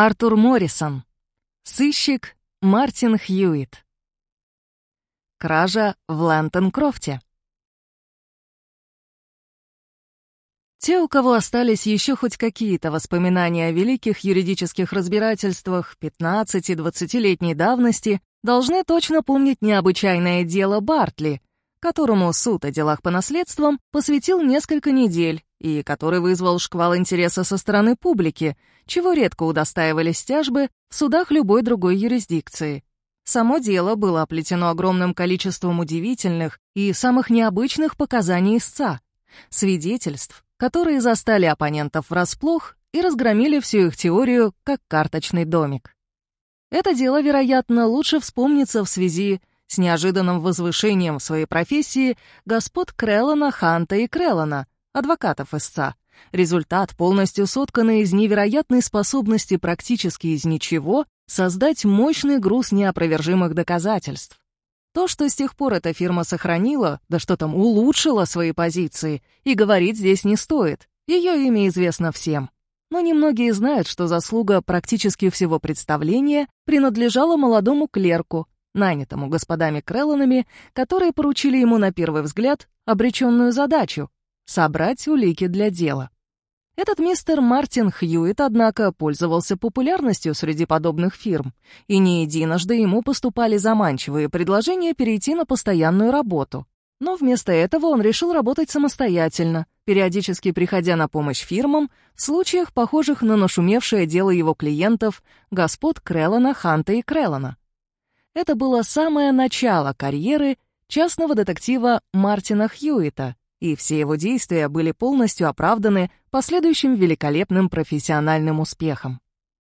Артур Моррисон. Сыщик Мартин Хьюитт. Кража в Лэнтон-Крофте. Те, у кого остались еще хоть какие-то воспоминания о великих юридических разбирательствах 15-20-летней давности, должны точно помнить необычайное дело Бартли, которому суд о делах по наследствам посвятил несколько недель и который вызвал шквал интереса со стороны публики, чего редко удостаивались тяжбы в судах любой другой юрисдикции. Само дело было оплетено огромным количеством удивительных и самых необычных показаний истца, свидетельств, которые застали оппонентов врасплох и разгромили всю их теорию как карточный домик. Это дело, вероятно, лучше вспомнится в связи с неожиданным возвышением в своей профессии господ Креллана, Ханта и Креллана, адвокатов истца. Результат, полностью сотканный из невероятной способности практически из ничего создать мощный груз неопровержимых доказательств. То, что с тех пор эта фирма сохранила, да что там, улучшила свои позиции, и говорить здесь не стоит. Ее имя известно всем. Но немногие знают, что заслуга практически всего представления принадлежала молодому клерку, нанятому господами Крелланами, которые поручили ему на первый взгляд обреченную задачу — собрать улики для дела. Этот мистер Мартин Хьюитт, однако, пользовался популярностью среди подобных фирм, и не единожды ему поступали заманчивые предложения перейти на постоянную работу. Но вместо этого он решил работать самостоятельно, периодически приходя на помощь фирмам в случаях, похожих на нашумевшее дело его клиентов, господ Креллана, Ханта и Креллана. Это было самое начало карьеры частного детектива Мартина Хьюита, и все его действия были полностью оправданы последующим великолепным профессиональным успехом.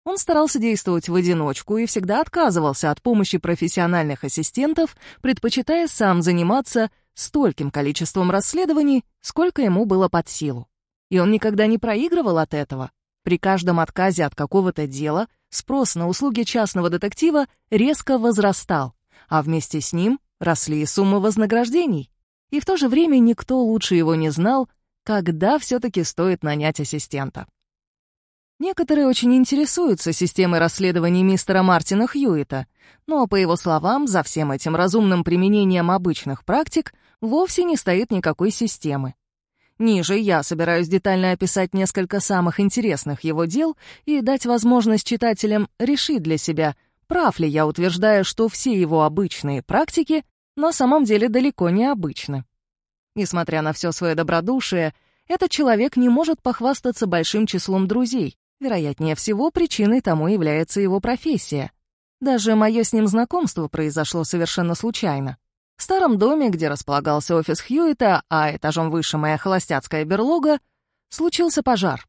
Он старался действовать в одиночку и всегда отказывался от помощи профессиональных ассистентов, предпочитая сам заниматься стольким количеством расследований, сколько ему было под силу. И он никогда не проигрывал от этого. При каждом отказе от какого-то дела спрос на услуги частного детектива резко возрастал, а вместе с ним росли и суммы вознаграждений. И в то же время никто лучше его не знал, когда все-таки стоит нанять ассистента. Некоторые очень интересуются системой расследований мистера Мартина Хьюита, но, по его словам, за всем этим разумным применением обычных практик вовсе не стоит никакой системы. Ниже я собираюсь детально описать несколько самых интересных его дел и дать возможность читателям решить для себя, прав ли я утверждаю, что все его обычные практики на самом деле далеко не обычны. Несмотря на все свое добродушие, этот человек не может похвастаться большим числом друзей. Вероятнее всего, причиной тому является его профессия. Даже мое с ним знакомство произошло совершенно случайно. В старом доме, где располагался офис Хьюита, а этажом выше моя холостяцкая берлога, случился пожар.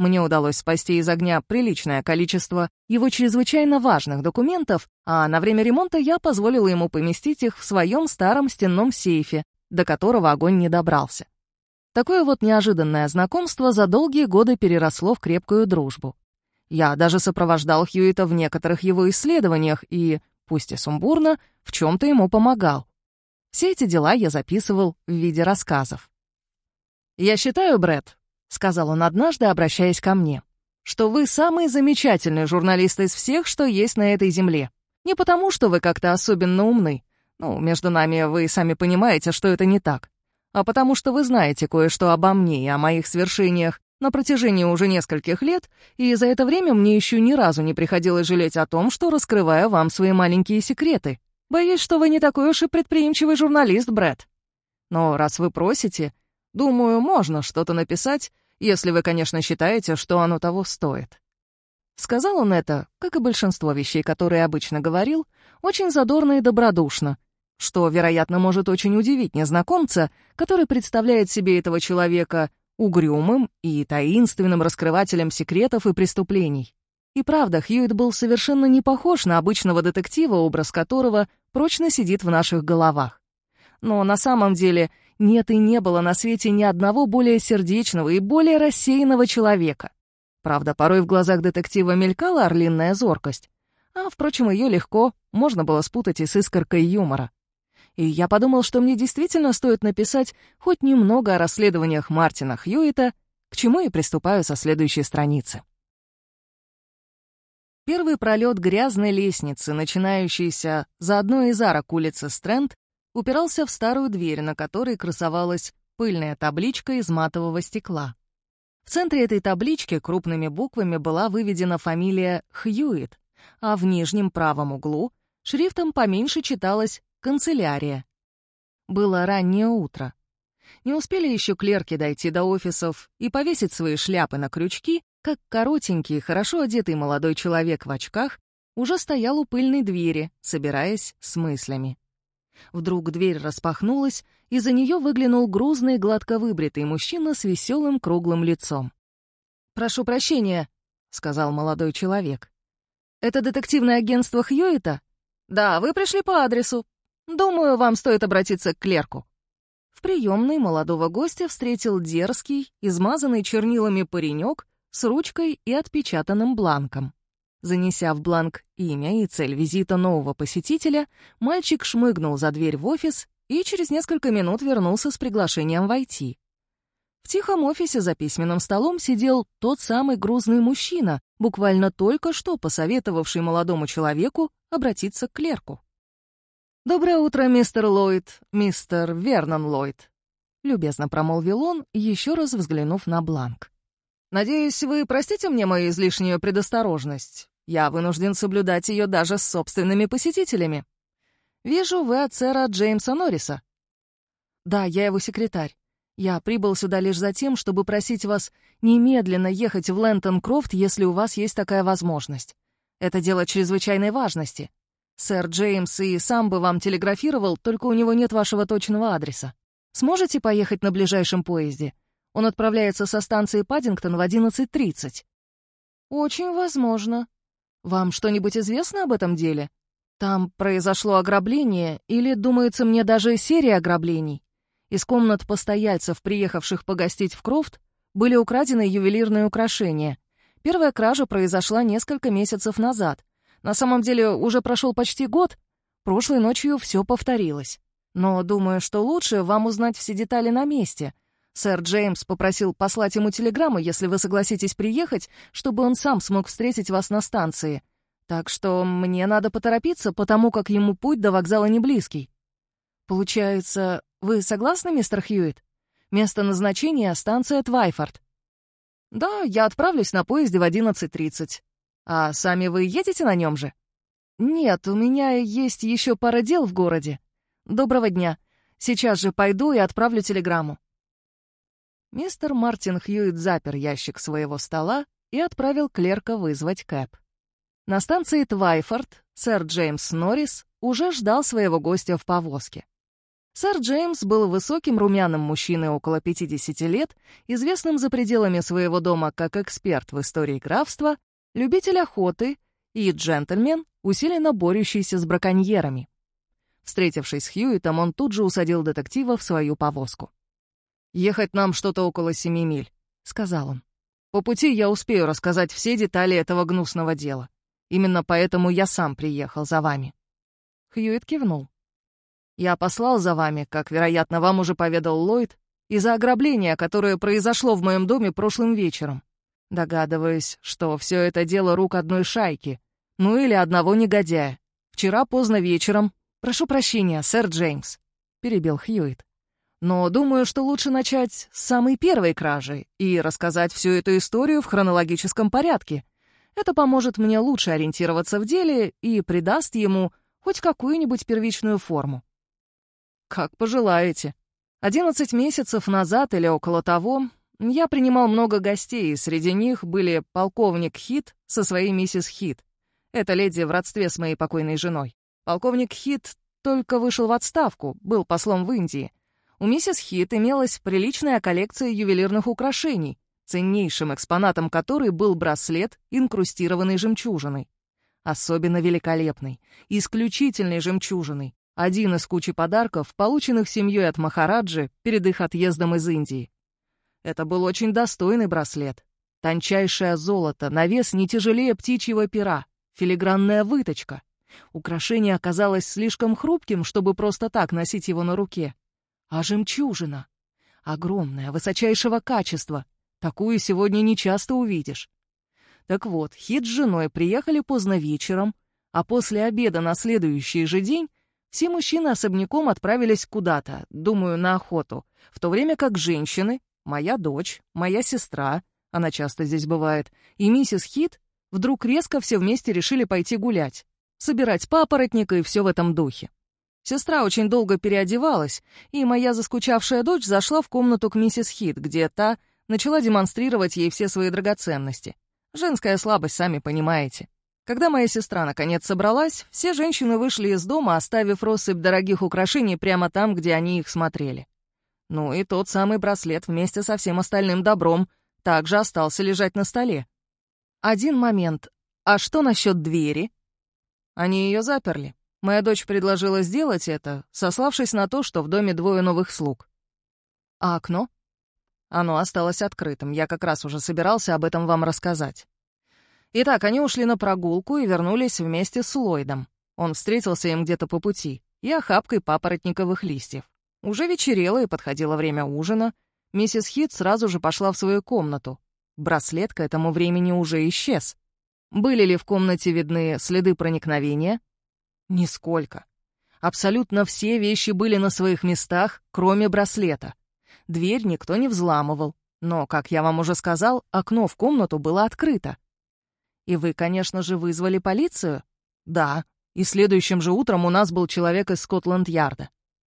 Мне удалось спасти из огня приличное количество его чрезвычайно важных документов, а на время ремонта я позволила ему поместить их в своем старом стенном сейфе, до которого огонь не добрался. Такое вот неожиданное знакомство за долгие годы переросло в крепкую дружбу. Я даже сопровождал Хьюита в некоторых его исследованиях и, пусть и сумбурно, в чем-то ему помогал. Все эти дела я записывал в виде рассказов. «Я считаю, Брэд», — сказал он однажды, обращаясь ко мне, «что вы самый замечательный журналист из всех, что есть на этой земле. Не потому, что вы как-то особенно умны. Ну, между нами вы сами понимаете, что это не так. А потому что вы знаете кое-что обо мне и о моих свершениях на протяжении уже нескольких лет, и за это время мне еще ни разу не приходилось жалеть о том, что раскрываю вам свои маленькие секреты. Боюсь, что вы не такой уж и предприимчивый журналист, Брэд. Но раз вы просите, думаю, можно что-то написать, если вы, конечно, считаете, что оно того стоит». Сказал он это, как и большинство вещей, которые обычно говорил, очень задорно и добродушно, что, вероятно, может очень удивить незнакомца, который представляет себе этого человека угрюмым и таинственным раскрывателем секретов и преступлений. И правда, Хьюит был совершенно не похож на обычного детектива, образ которого прочно сидит в наших головах. Но на самом деле нет и не было на свете ни одного более сердечного и более рассеянного человека. Правда, порой в глазах детектива мелькала орлинная зоркость, а, впрочем, ее легко можно было спутать и с искоркой юмора. И я подумал, что мне действительно стоит написать хоть немного о расследованиях Мартина Хьюита, к чему и приступаю со следующей страницы. Первый пролет грязной лестницы, начинающейся за одной из арок улицы Стрэнд, упирался в старую дверь, на которой красовалась пыльная табличка из матового стекла. В центре этой таблички крупными буквами была выведена фамилия Хьюит, а в нижнем правом углу шрифтом поменьше читалось «Канцелярия». Было раннее утро. Не успели еще клерки дойти до офисов и повесить свои шляпы на крючки, как коротенький, хорошо одетый молодой человек в очках уже стоял у пыльной двери, собираясь с мыслями. Вдруг дверь распахнулась, и за нее выглянул грузный, гладко выбритый мужчина с веселым круглым лицом. «Прошу прощения», — сказал молодой человек. «Это детективное агентство Хьюита?» «Да, вы пришли по адресу. Думаю, вам стоит обратиться к клерку». В приемной молодого гостя встретил дерзкий, измазанный чернилами паренек с ручкой и отпечатанным бланком. Занеся в бланк имя и цель визита нового посетителя, мальчик шмыгнул за дверь в офис и через несколько минут вернулся с приглашением войти. В тихом офисе за письменным столом сидел тот самый грузный мужчина, буквально только что посоветовавший молодому человеку обратиться к клерку. «Доброе утро, мистер Ллойд, мистер Вернон Ллойд», — любезно промолвил он, еще раз взглянув на бланк. «Надеюсь, вы простите мне мою излишнюю предосторожность. Я вынужден соблюдать ее даже с собственными посетителями. Вижу, вы от сэра Джеймса Норриса». «Да, я его секретарь. Я прибыл сюда лишь за тем, чтобы просить вас немедленно ехать в Лэнтон-Крофт, если у вас есть такая возможность. Это дело чрезвычайной важности. Сэр Джеймс и сам бы вам телеграфировал, только у него нет вашего точного адреса. Сможете поехать на ближайшем поезде? Он отправляется со станции Паддингтон в 11.30. Очень возможно. Вам что-нибудь известно об этом деле? Там произошло ограбление, или, думается мне, даже серия ограблений. Из комнат постояльцев, приехавших погостить в Крофт, были украдены ювелирные украшения. Первая кража произошла несколько месяцев назад. На самом деле уже прошел почти год. Прошлой ночью все повторилось. Но думаю, что лучше вам узнать все детали на месте. Сэр Джеймс попросил послать ему телеграмму, если вы согласитесь приехать, чтобы он сам смог встретить вас на станции. Так что мне надо поторопиться, потому как ему путь до вокзала не близкий. Получается, вы согласны, мистер Хьюитт? Место назначения — станция Твайфорд. Да, я отправлюсь на поезде в 11.30. А сами вы едете на нем же? Нет, у меня есть еще пара дел в городе. Доброго дня. Сейчас же пойду и отправлю телеграмму. Мистер Мартин Хьюит запер ящик своего стола и отправил клерка вызвать Кэп. На станции Твайфорд сэр Джеймс Норрис уже ждал своего гостя в повозке. Сэр Джеймс был высоким румяным мужчиной около 50 лет, известным за пределами своего дома как эксперт в истории графства любитель охоты и джентльмен, усиленно борющийся с браконьерами. Встретившись с Хьюитом, он тут же усадил детектива в свою повозку. «Ехать нам что-то около семи миль», — сказал он. «По пути я успею рассказать все детали этого гнусного дела. Именно поэтому я сам приехал за вами». Хьюит кивнул. «Я послал за вами, как, вероятно, вам уже поведал Ллойд, из-за ограбления, которое произошло в моем доме прошлым вечером. Догадываюсь, что все это дело рук одной шайки, ну или одного негодяя. Вчера поздно вечером... Прошу прощения, сэр Джеймс, — перебил Хьюит. Но думаю, что лучше начать с самой первой кражи и рассказать всю эту историю в хронологическом порядке. Это поможет мне лучше ориентироваться в деле и придаст ему хоть какую-нибудь первичную форму. Как пожелаете. Одиннадцать месяцев назад или около того я принимал много гостей, и среди них были полковник Хит со своей миссис Хит. Это леди в родстве с моей покойной женой. Полковник Хит только вышел в отставку, был послом в Индии. У миссис Хит имелась приличная коллекция ювелирных украшений, ценнейшим экспонатом которой был браслет, инкрустированный жемчужиной. Особенно великолепный, исключительной жемчужиной. Один из кучи подарков, полученных семьей от Махараджи перед их отъездом из Индии. Это был очень достойный браслет. Тончайшее золото, на вес не тяжелее птичьего пера, филигранная выточка. Украшение оказалось слишком хрупким, чтобы просто так носить его на руке. А жемчужина? Огромная, высочайшего качества. Такую сегодня не часто увидишь. Так вот, Хит с женой приехали поздно вечером, а после обеда на следующий же день все мужчины особняком отправились куда-то, думаю, на охоту, в то время как женщины, моя дочь, моя сестра, она часто здесь бывает, и миссис Хит вдруг резко все вместе решили пойти гулять, собирать папоротника и все в этом духе. Сестра очень долго переодевалась, и моя заскучавшая дочь зашла в комнату к миссис Хит, где та начала демонстрировать ей все свои драгоценности. Женская слабость, сами понимаете. Когда моя сестра наконец собралась, все женщины вышли из дома, оставив россыпь дорогих украшений прямо там, где они их смотрели. Ну и тот самый браслет вместе со всем остальным добром также остался лежать на столе. Один момент. А что насчет двери? Они ее заперли. Моя дочь предложила сделать это, сославшись на то, что в доме двое новых слуг. А окно? Оно осталось открытым. Я как раз уже собирался об этом вам рассказать. Итак, они ушли на прогулку и вернулись вместе с Ллойдом. Он встретился им где-то по пути и охапкой папоротниковых листьев. Уже вечерело и подходило время ужина. Миссис Хит сразу же пошла в свою комнату. Браслет к этому времени уже исчез. Были ли в комнате видны следы проникновения? Нисколько. Абсолютно все вещи были на своих местах, кроме браслета. Дверь никто не взламывал, но, как я вам уже сказал, окно в комнату было открыто. И вы, конечно же, вызвали полицию? Да. И следующим же утром у нас был человек из Скотланд-Ярда.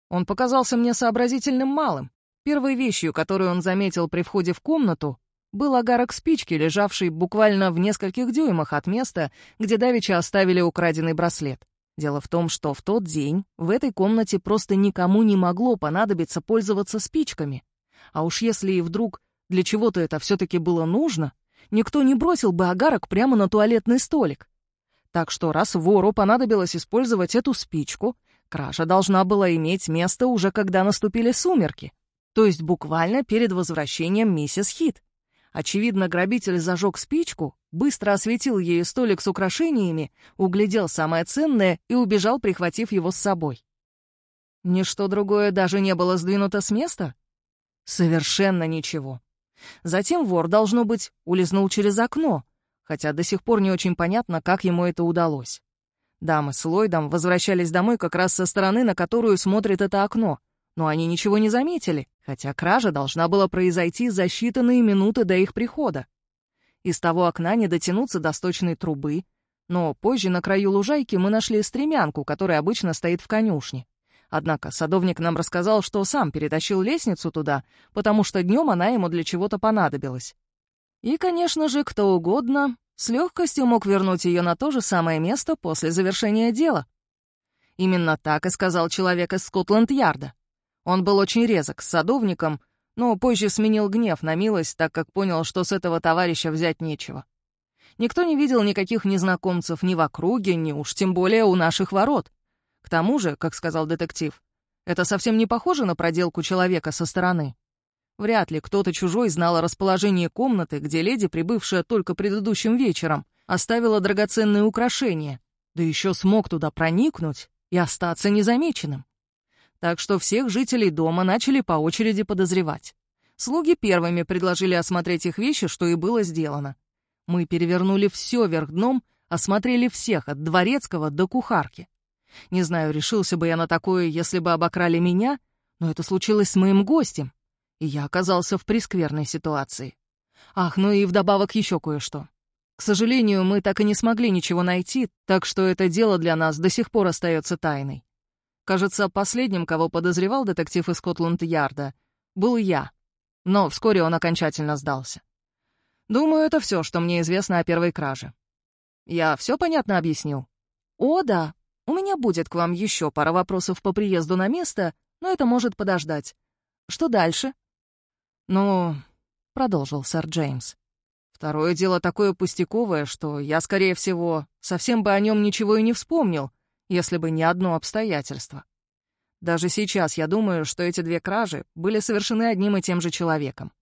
Он показался мне сообразительным малым. Первой вещью, которую он заметил при входе в комнату, был огарок спички, лежавший буквально в нескольких дюймах от места, где давеча оставили украденный браслет. Дело в том, что в тот день в этой комнате просто никому не могло понадобиться пользоваться спичками. А уж если и вдруг для чего-то это все-таки было нужно, никто не бросил бы огарок прямо на туалетный столик. Так что раз вору понадобилось использовать эту спичку, кража должна была иметь место уже когда наступили сумерки, то есть буквально перед возвращением миссис Хит. Очевидно, грабитель зажег спичку, быстро осветил ею столик с украшениями, углядел самое ценное и убежал, прихватив его с собой. Ничто другое даже не было сдвинуто с места? Совершенно ничего. Затем вор, должно быть, улизнул через окно, хотя до сих пор не очень понятно, как ему это удалось. Дамы с Ллойдом возвращались домой как раз со стороны, на которую смотрит это окно, но они ничего не заметили, хотя кража должна была произойти за считанные минуты до их прихода. Из того окна не дотянуться до сточной трубы, но позже на краю лужайки мы нашли стремянку, которая обычно стоит в конюшне. Однако садовник нам рассказал, что сам перетащил лестницу туда, потому что днем она ему для чего-то понадобилась. И, конечно же, кто угодно с легкостью мог вернуть ее на то же самое место после завершения дела. Именно так и сказал человек из Скотланд-Ярда. Он был очень резок с садовником, но позже сменил гнев на милость, так как понял, что с этого товарища взять нечего. Никто не видел никаких незнакомцев ни в округе, ни уж тем более у наших ворот. К тому же, как сказал детектив, это совсем не похоже на проделку человека со стороны. Вряд ли кто-то чужой знал о расположении комнаты, где леди, прибывшая только предыдущим вечером, оставила драгоценные украшения, да еще смог туда проникнуть и остаться незамеченным. Так что всех жителей дома начали по очереди подозревать. Слуги первыми предложили осмотреть их вещи, что и было сделано. Мы перевернули все вверх дном, осмотрели всех, от дворецкого до кухарки. Не знаю, решился бы я на такое, если бы обокрали меня, но это случилось с моим гостем, и я оказался в прескверной ситуации. Ах, ну и вдобавок еще кое-что. К сожалению, мы так и не смогли ничего найти, так что это дело для нас до сих пор остается тайной. Кажется, последним, кого подозревал детектив из Скотланд-Ярда, был я. Но вскоре он окончательно сдался. Думаю, это все, что мне известно о первой краже. Я все понятно объяснил? О, да. У меня будет к вам еще пара вопросов по приезду на место, но это может подождать. Что дальше? Ну, продолжил сэр Джеймс. Второе дело такое пустяковое, что я, скорее всего, совсем бы о нем ничего и не вспомнил, если бы не одно обстоятельство. Даже сейчас я думаю, что эти две кражи были совершены одним и тем же человеком.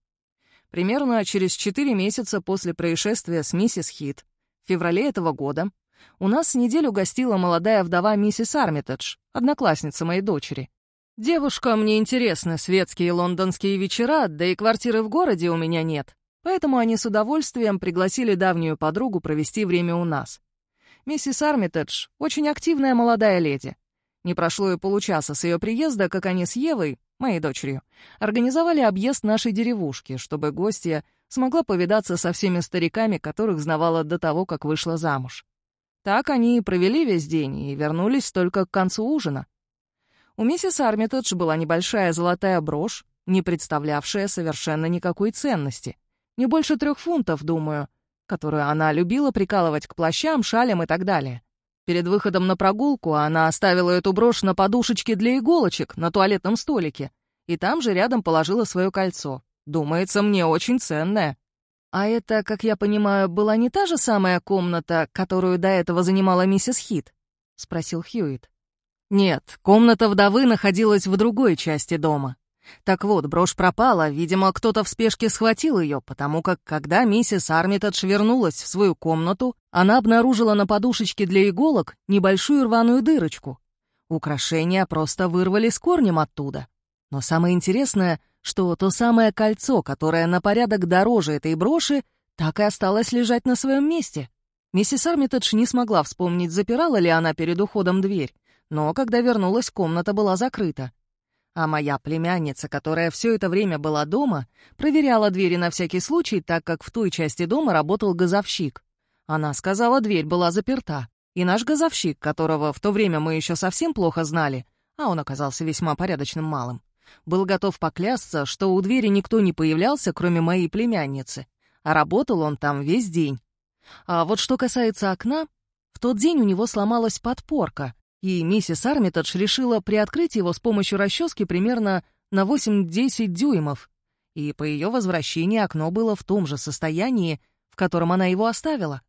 Примерно через четыре месяца после происшествия с миссис Хит, в феврале этого года, у нас неделю гостила молодая вдова миссис Армитедж, одноклассница моей дочери. Девушка, мне интересны светские лондонские вечера, да и квартиры в городе у меня нет. Поэтому они с удовольствием пригласили давнюю подругу провести время у нас. Миссис Армитедж — очень активная молодая леди. Не прошло и получаса с ее приезда, как они с Евой, моей дочерью, организовали объезд нашей деревушки, чтобы гостья смогла повидаться со всеми стариками, которых знавала до того, как вышла замуж. Так они и провели весь день и вернулись только к концу ужина. У миссис Армитедж была небольшая золотая брошь, не представлявшая совершенно никакой ценности. Не больше трех фунтов, думаю, которую она любила прикалывать к плащам, шалям и так далее. Перед выходом на прогулку она оставила эту брошь на подушечке для иголочек на туалетном столике и там же рядом положила свое кольцо. Думается, мне очень ценное. А это, как я понимаю, была не та же самая комната, которую до этого занимала миссис Хит? спросил Хьюит. Нет, комната вдовы находилась в другой части дома. Так вот, брошь пропала, видимо, кто-то в спешке схватил ее, потому как, когда миссис Армитедж вернулась в свою комнату, она обнаружила на подушечке для иголок небольшую рваную дырочку. Украшения просто вырвали с корнем оттуда. Но самое интересное, что то самое кольцо, которое на порядок дороже этой броши, так и осталось лежать на своем месте. Миссис Армитедж не смогла вспомнить, запирала ли она перед уходом дверь, но когда вернулась, комната была закрыта. А моя племянница, которая все это время была дома, проверяла двери на всякий случай, так как в той части дома работал газовщик. Она сказала, дверь была заперта, и наш газовщик, которого в то время мы еще совсем плохо знали, а он оказался весьма порядочным малым, был готов поклясться, что у двери никто не появлялся, кроме моей племянницы, а работал он там весь день. А вот что касается окна, в тот день у него сломалась подпорка, и миссис Армитедж решила приоткрыть его с помощью расчески примерно на 8-10 дюймов, и по ее возвращении окно было в том же состоянии, в котором она его оставила.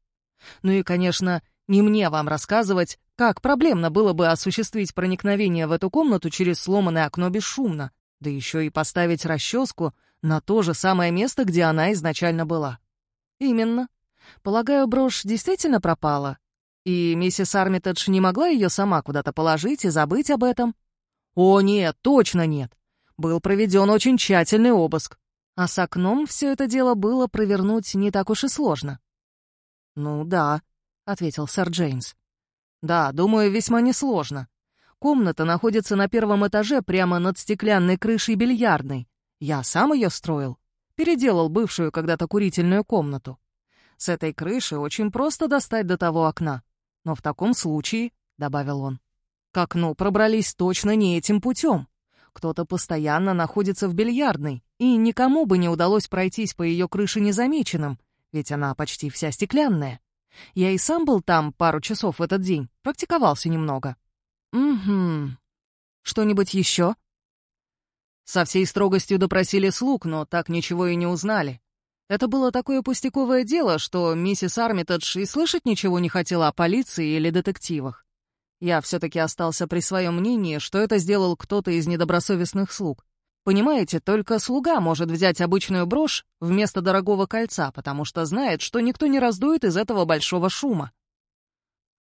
Ну и, конечно, не мне вам рассказывать, как проблемно было бы осуществить проникновение в эту комнату через сломанное окно бесшумно, да еще и поставить расческу на то же самое место, где она изначально была. Именно. Полагаю, брошь действительно пропала, и миссис Армитедж не могла ее сама куда-то положить и забыть об этом? О, нет, точно нет. Был проведен очень тщательный обыск. А с окном все это дело было провернуть не так уж и сложно. «Ну да», ответил сэр Джеймс. «Да, думаю, весьма несложно. Комната находится на первом этаже прямо над стеклянной крышей бильярдной. Я сам ее строил. Переделал бывшую когда-то курительную комнату. С этой крыши очень просто достать до того окна. Но в таком случае, — добавил он, — к окну пробрались точно не этим путем. Кто-то постоянно находится в бильярдной, и никому бы не удалось пройтись по ее крыше незамеченным, ведь она почти вся стеклянная. Я и сам был там пару часов в этот день, практиковался немного. Угу. Что-нибудь еще? Со всей строгостью допросили слуг, но так ничего и не узнали. Это было такое пустяковое дело, что миссис Армитедж и слышать ничего не хотела о полиции или детективах. Я все-таки остался при своем мнении, что это сделал кто-то из недобросовестных слуг. Понимаете, только слуга может взять обычную брошь вместо дорогого кольца, потому что знает, что никто не раздует из этого большого шума.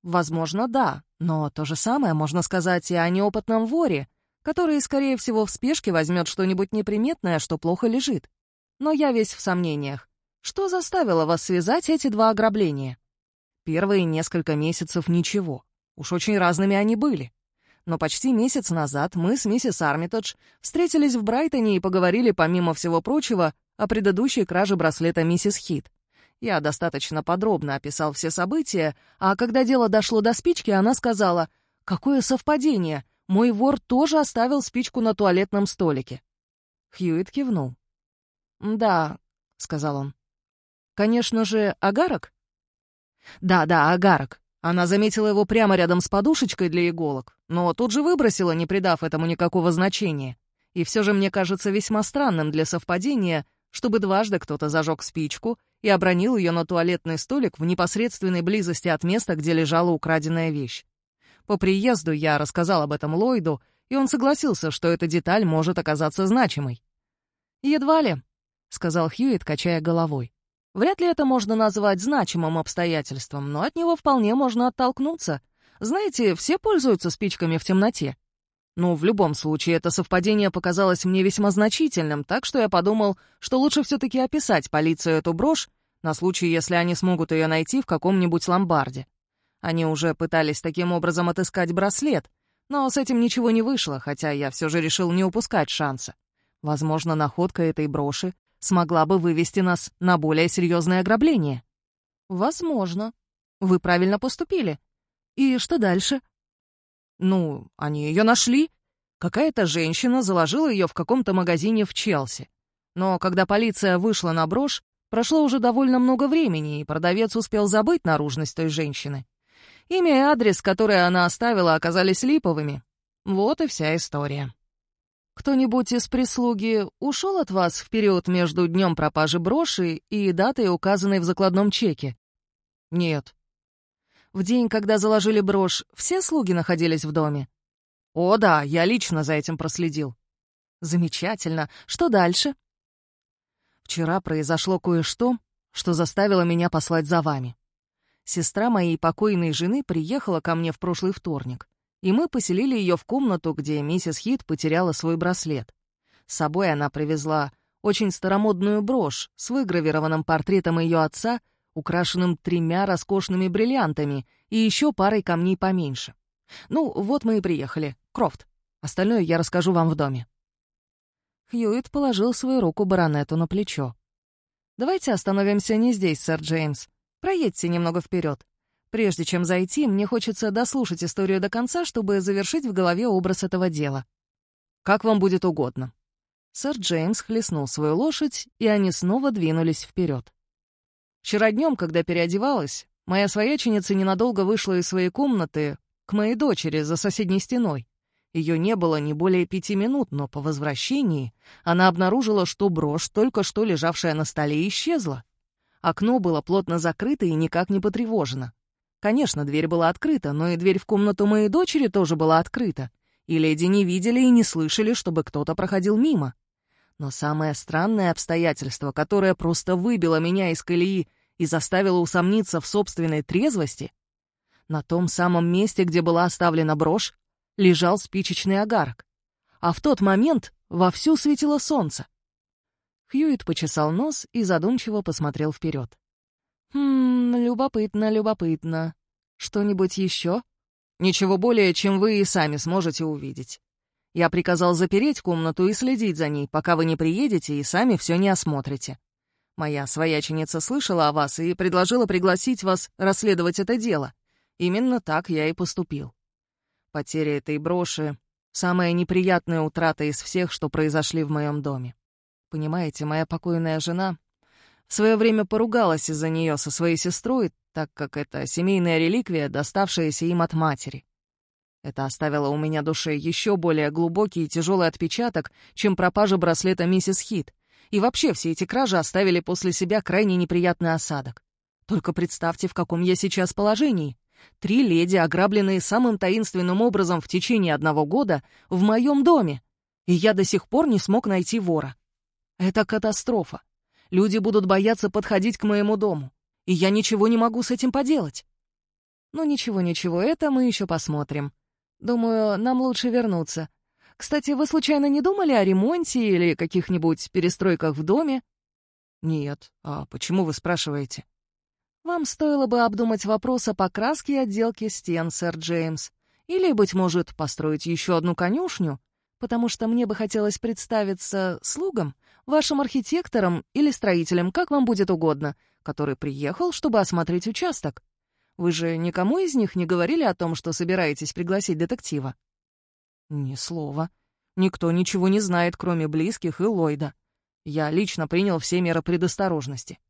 Возможно, да, но то же самое можно сказать и о неопытном воре, который, скорее всего, в спешке возьмет что-нибудь неприметное, что плохо лежит. Но я весь в сомнениях. Что заставило вас связать эти два ограбления? Первые несколько месяцев ничего. Уж очень разными они были. Но почти месяц назад мы с миссис Армитедж встретились в Брайтоне и поговорили, помимо всего прочего, о предыдущей краже браслета миссис Хит. Я достаточно подробно описал все события, а когда дело дошло до спички, она сказала, «Какое совпадение! Мой вор тоже оставил спичку на туалетном столике». Хьюит кивнул. «Да», — сказал он. «Конечно же, агарок?» «Да-да, агарок. Она заметила его прямо рядом с подушечкой для иголок, но тут же выбросила, не придав этому никакого значения. И все же мне кажется весьма странным для совпадения, чтобы дважды кто-то зажег спичку и обронил ее на туалетный столик в непосредственной близости от места, где лежала украденная вещь. По приезду я рассказал об этом Ллойду, и он согласился, что эта деталь может оказаться значимой. «Едва ли», — сказал Хьюит, качая головой. Вряд ли это можно назвать значимым обстоятельством, но от него вполне можно оттолкнуться. Знаете, все пользуются спичками в темноте. Ну, в любом случае, это совпадение показалось мне весьма значительным, так что я подумал, что лучше все-таки описать полицию эту брошь, на случай, если они смогут ее найти в каком-нибудь ломбарде. Они уже пытались таким образом отыскать браслет, но с этим ничего не вышло, хотя я все же решил не упускать шанса. Возможно, находка этой броши смогла бы вывести нас на более серьезное ограбление. Возможно. Вы правильно поступили. И что дальше? Ну, они ее нашли. Какая-то женщина заложила ее в каком-то магазине в Челси. Но когда полиция вышла на брошь, прошло уже довольно много времени, и продавец успел забыть наружность той женщины. Имя и адрес, которые она оставила, оказались липовыми. Вот и вся история. Кто-нибудь из прислуги ушел от вас в период между днем пропажи броши и датой, указанной в закладном чеке? Нет. В день, когда заложили брошь, все слуги находились в доме? О, да, я лично за этим проследил. Замечательно. Что дальше? Вчера произошло кое-что, что заставило меня послать за вами. Сестра моей покойной жены приехала ко мне в прошлый вторник, и мы поселили ее в комнату, где миссис Хит потеряла свой браслет. С собой она привезла очень старомодную брошь с выгравированным портретом ее отца — украшенным тремя роскошными бриллиантами и еще парой камней поменьше. Ну, вот мы и приехали. Крофт. Остальное я расскажу вам в доме. Хьюит положил свою руку баронету на плечо. «Давайте остановимся не здесь, сэр Джеймс. Проедьте немного вперед. Прежде чем зайти, мне хочется дослушать историю до конца, чтобы завершить в голове образ этого дела. Как вам будет угодно». Сэр Джеймс хлестнул свою лошадь, и они снова двинулись вперед. Вчера днем, когда переодевалась, моя свояченица ненадолго вышла из своей комнаты к моей дочери за соседней стеной. Ее не было не более пяти минут, но по возвращении она обнаружила, что брошь, только что лежавшая на столе, исчезла. Окно было плотно закрыто и никак не потревожено. Конечно, дверь была открыта, но и дверь в комнату моей дочери тоже была открыта. И леди не видели и не слышали, чтобы кто-то проходил мимо. Но самое странное обстоятельство, которое просто выбило меня из колеи и заставило усомниться в собственной трезвости, на том самом месте, где была оставлена брошь, лежал спичечный огарок. А в тот момент вовсю светило солнце. Хьюит почесал нос и задумчиво посмотрел вперед. «Хм, любопытно, любопытно. Что-нибудь еще?» «Ничего более, чем вы и сами сможете увидеть. Я приказал запереть комнату и следить за ней, пока вы не приедете и сами все не осмотрите. Моя свояченица слышала о вас и предложила пригласить вас расследовать это дело. Именно так я и поступил. Потеря этой броши — самая неприятная утрата из всех, что произошли в моем доме. Понимаете, моя покойная жена в свое время поругалась из-за нее со своей сестрой, так как это семейная реликвия, доставшаяся им от матери. Это оставило у меня душе еще более глубокий и тяжелый отпечаток, чем пропажа браслета миссис Хит. И вообще все эти кражи оставили после себя крайне неприятный осадок. Только представьте, в каком я сейчас положении. Три леди, ограбленные самым таинственным образом в течение одного года, в моем доме. И я до сих пор не смог найти вора. Это катастрофа. Люди будут бояться подходить к моему дому. И я ничего не могу с этим поделать. Ну ничего-ничего, это мы еще посмотрим. Думаю, нам лучше вернуться. Кстати, вы случайно не думали о ремонте или каких-нибудь перестройках в доме? Нет. А почему вы спрашиваете? Вам стоило бы обдумать вопрос о покраске и отделке стен, сэр Джеймс. Или, быть может, построить еще одну конюшню, потому что мне бы хотелось представиться слугам, вашим архитектором или строителем, как вам будет угодно, который приехал, чтобы осмотреть участок. Вы же никому из них не говорили о том, что собираетесь пригласить детектива?» «Ни слова. Никто ничего не знает, кроме близких и Ллойда. Я лично принял все меры предосторожности.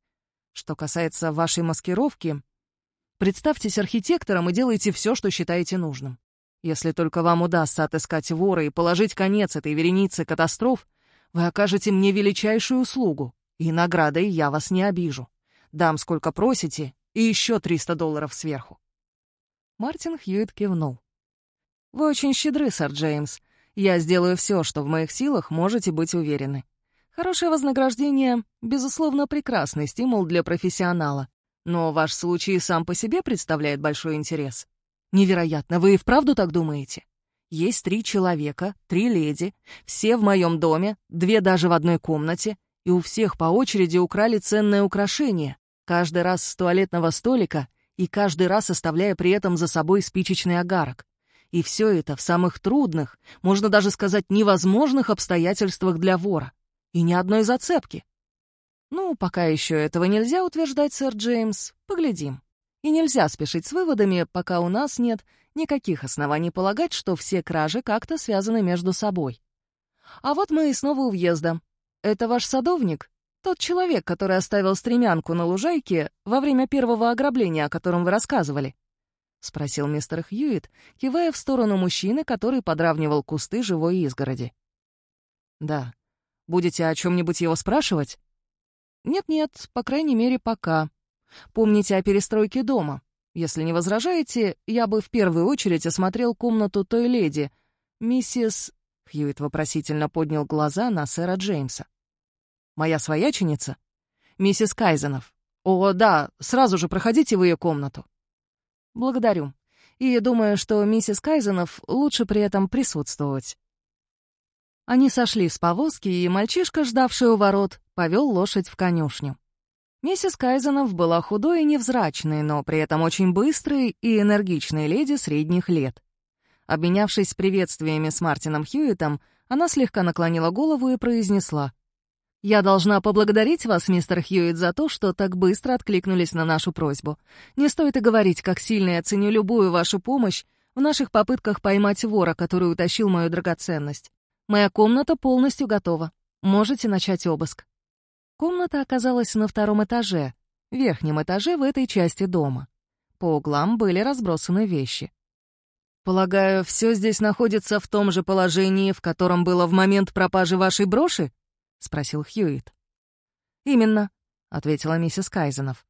Что касается вашей маскировки, представьтесь архитектором и делайте все, что считаете нужным. Если только вам удастся отыскать вора и положить конец этой веренице катастроф, вы окажете мне величайшую услугу, и наградой я вас не обижу. Дам сколько просите и еще 300 долларов сверху. Мартин Хьюитт кивнул. «Вы очень щедры, сэр Джеймс. Я сделаю все, что в моих силах, можете быть уверены. Хорошее вознаграждение — безусловно, прекрасный стимул для профессионала. Но ваш случай сам по себе представляет большой интерес. Невероятно, вы и вправду так думаете? Есть три человека, три леди, все в моем доме, две даже в одной комнате, и у всех по очереди украли ценное украшение, каждый раз с туалетного столика и каждый раз оставляя при этом за собой спичечный огарок. И все это в самых трудных, можно даже сказать, невозможных обстоятельствах для вора. И ни одной зацепки. Ну, пока еще этого нельзя утверждать, сэр Джеймс. Поглядим. И нельзя спешить с выводами, пока у нас нет никаких оснований полагать, что все кражи как-то связаны между собой. А вот мы и снова у въезда. Это ваш садовник? Тот человек, который оставил стремянку на лужайке во время первого ограбления, о котором вы рассказывали? — спросил мистер Хьюит, кивая в сторону мужчины, который подравнивал кусты живой изгороди. «Да. Будете о чем-нибудь его спрашивать?» «Нет-нет, по крайней мере, пока. Помните о перестройке дома. Если не возражаете, я бы в первую очередь осмотрел комнату той леди, миссис...» Хьюит вопросительно поднял глаза на сэра Джеймса. «Моя свояченица?» «Миссис Кайзенов. О, да, сразу же проходите в ее комнату». «Благодарю. И думаю, что миссис Кайзенов лучше при этом присутствовать». Они сошли с повозки, и мальчишка, ждавший у ворот, повел лошадь в конюшню. Миссис Кайзенов была худой и невзрачной, но при этом очень быстрой и энергичной леди средних лет. Обменявшись приветствиями с Мартином Хьюитом, она слегка наклонила голову и произнесла. «Я должна поблагодарить вас, мистер Хьюит, за то, что так быстро откликнулись на нашу просьбу. Не стоит и говорить, как сильно я ценю любую вашу помощь в наших попытках поймать вора, который утащил мою драгоценность. Моя комната полностью готова. Можете начать обыск». Комната оказалась на втором этаже, верхнем этаже в этой части дома. По углам были разбросаны вещи. «Полагаю, все здесь находится в том же положении, в котором было в момент пропажи вашей броши?» — спросил Хьюит. «Именно», — ответила миссис Кайзенов.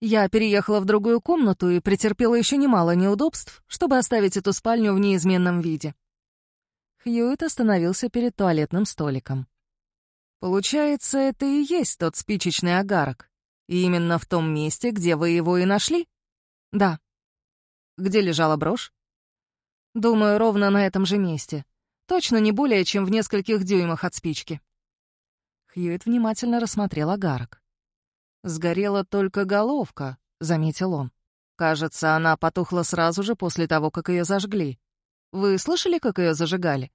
«Я переехала в другую комнату и претерпела еще немало неудобств, чтобы оставить эту спальню в неизменном виде». Хьюит остановился перед туалетным столиком. «Получается, это и есть тот спичечный агарок. И именно в том месте, где вы его и нашли?» «Да». «Где лежала брошь?» «Думаю, ровно на этом же месте. Точно не более, чем в нескольких дюймах от спички». Хьюит внимательно рассмотрел агарок. «Сгорела только головка», — заметил он. «Кажется, она потухла сразу же после того, как ее зажгли. Вы слышали, как ее зажигали?»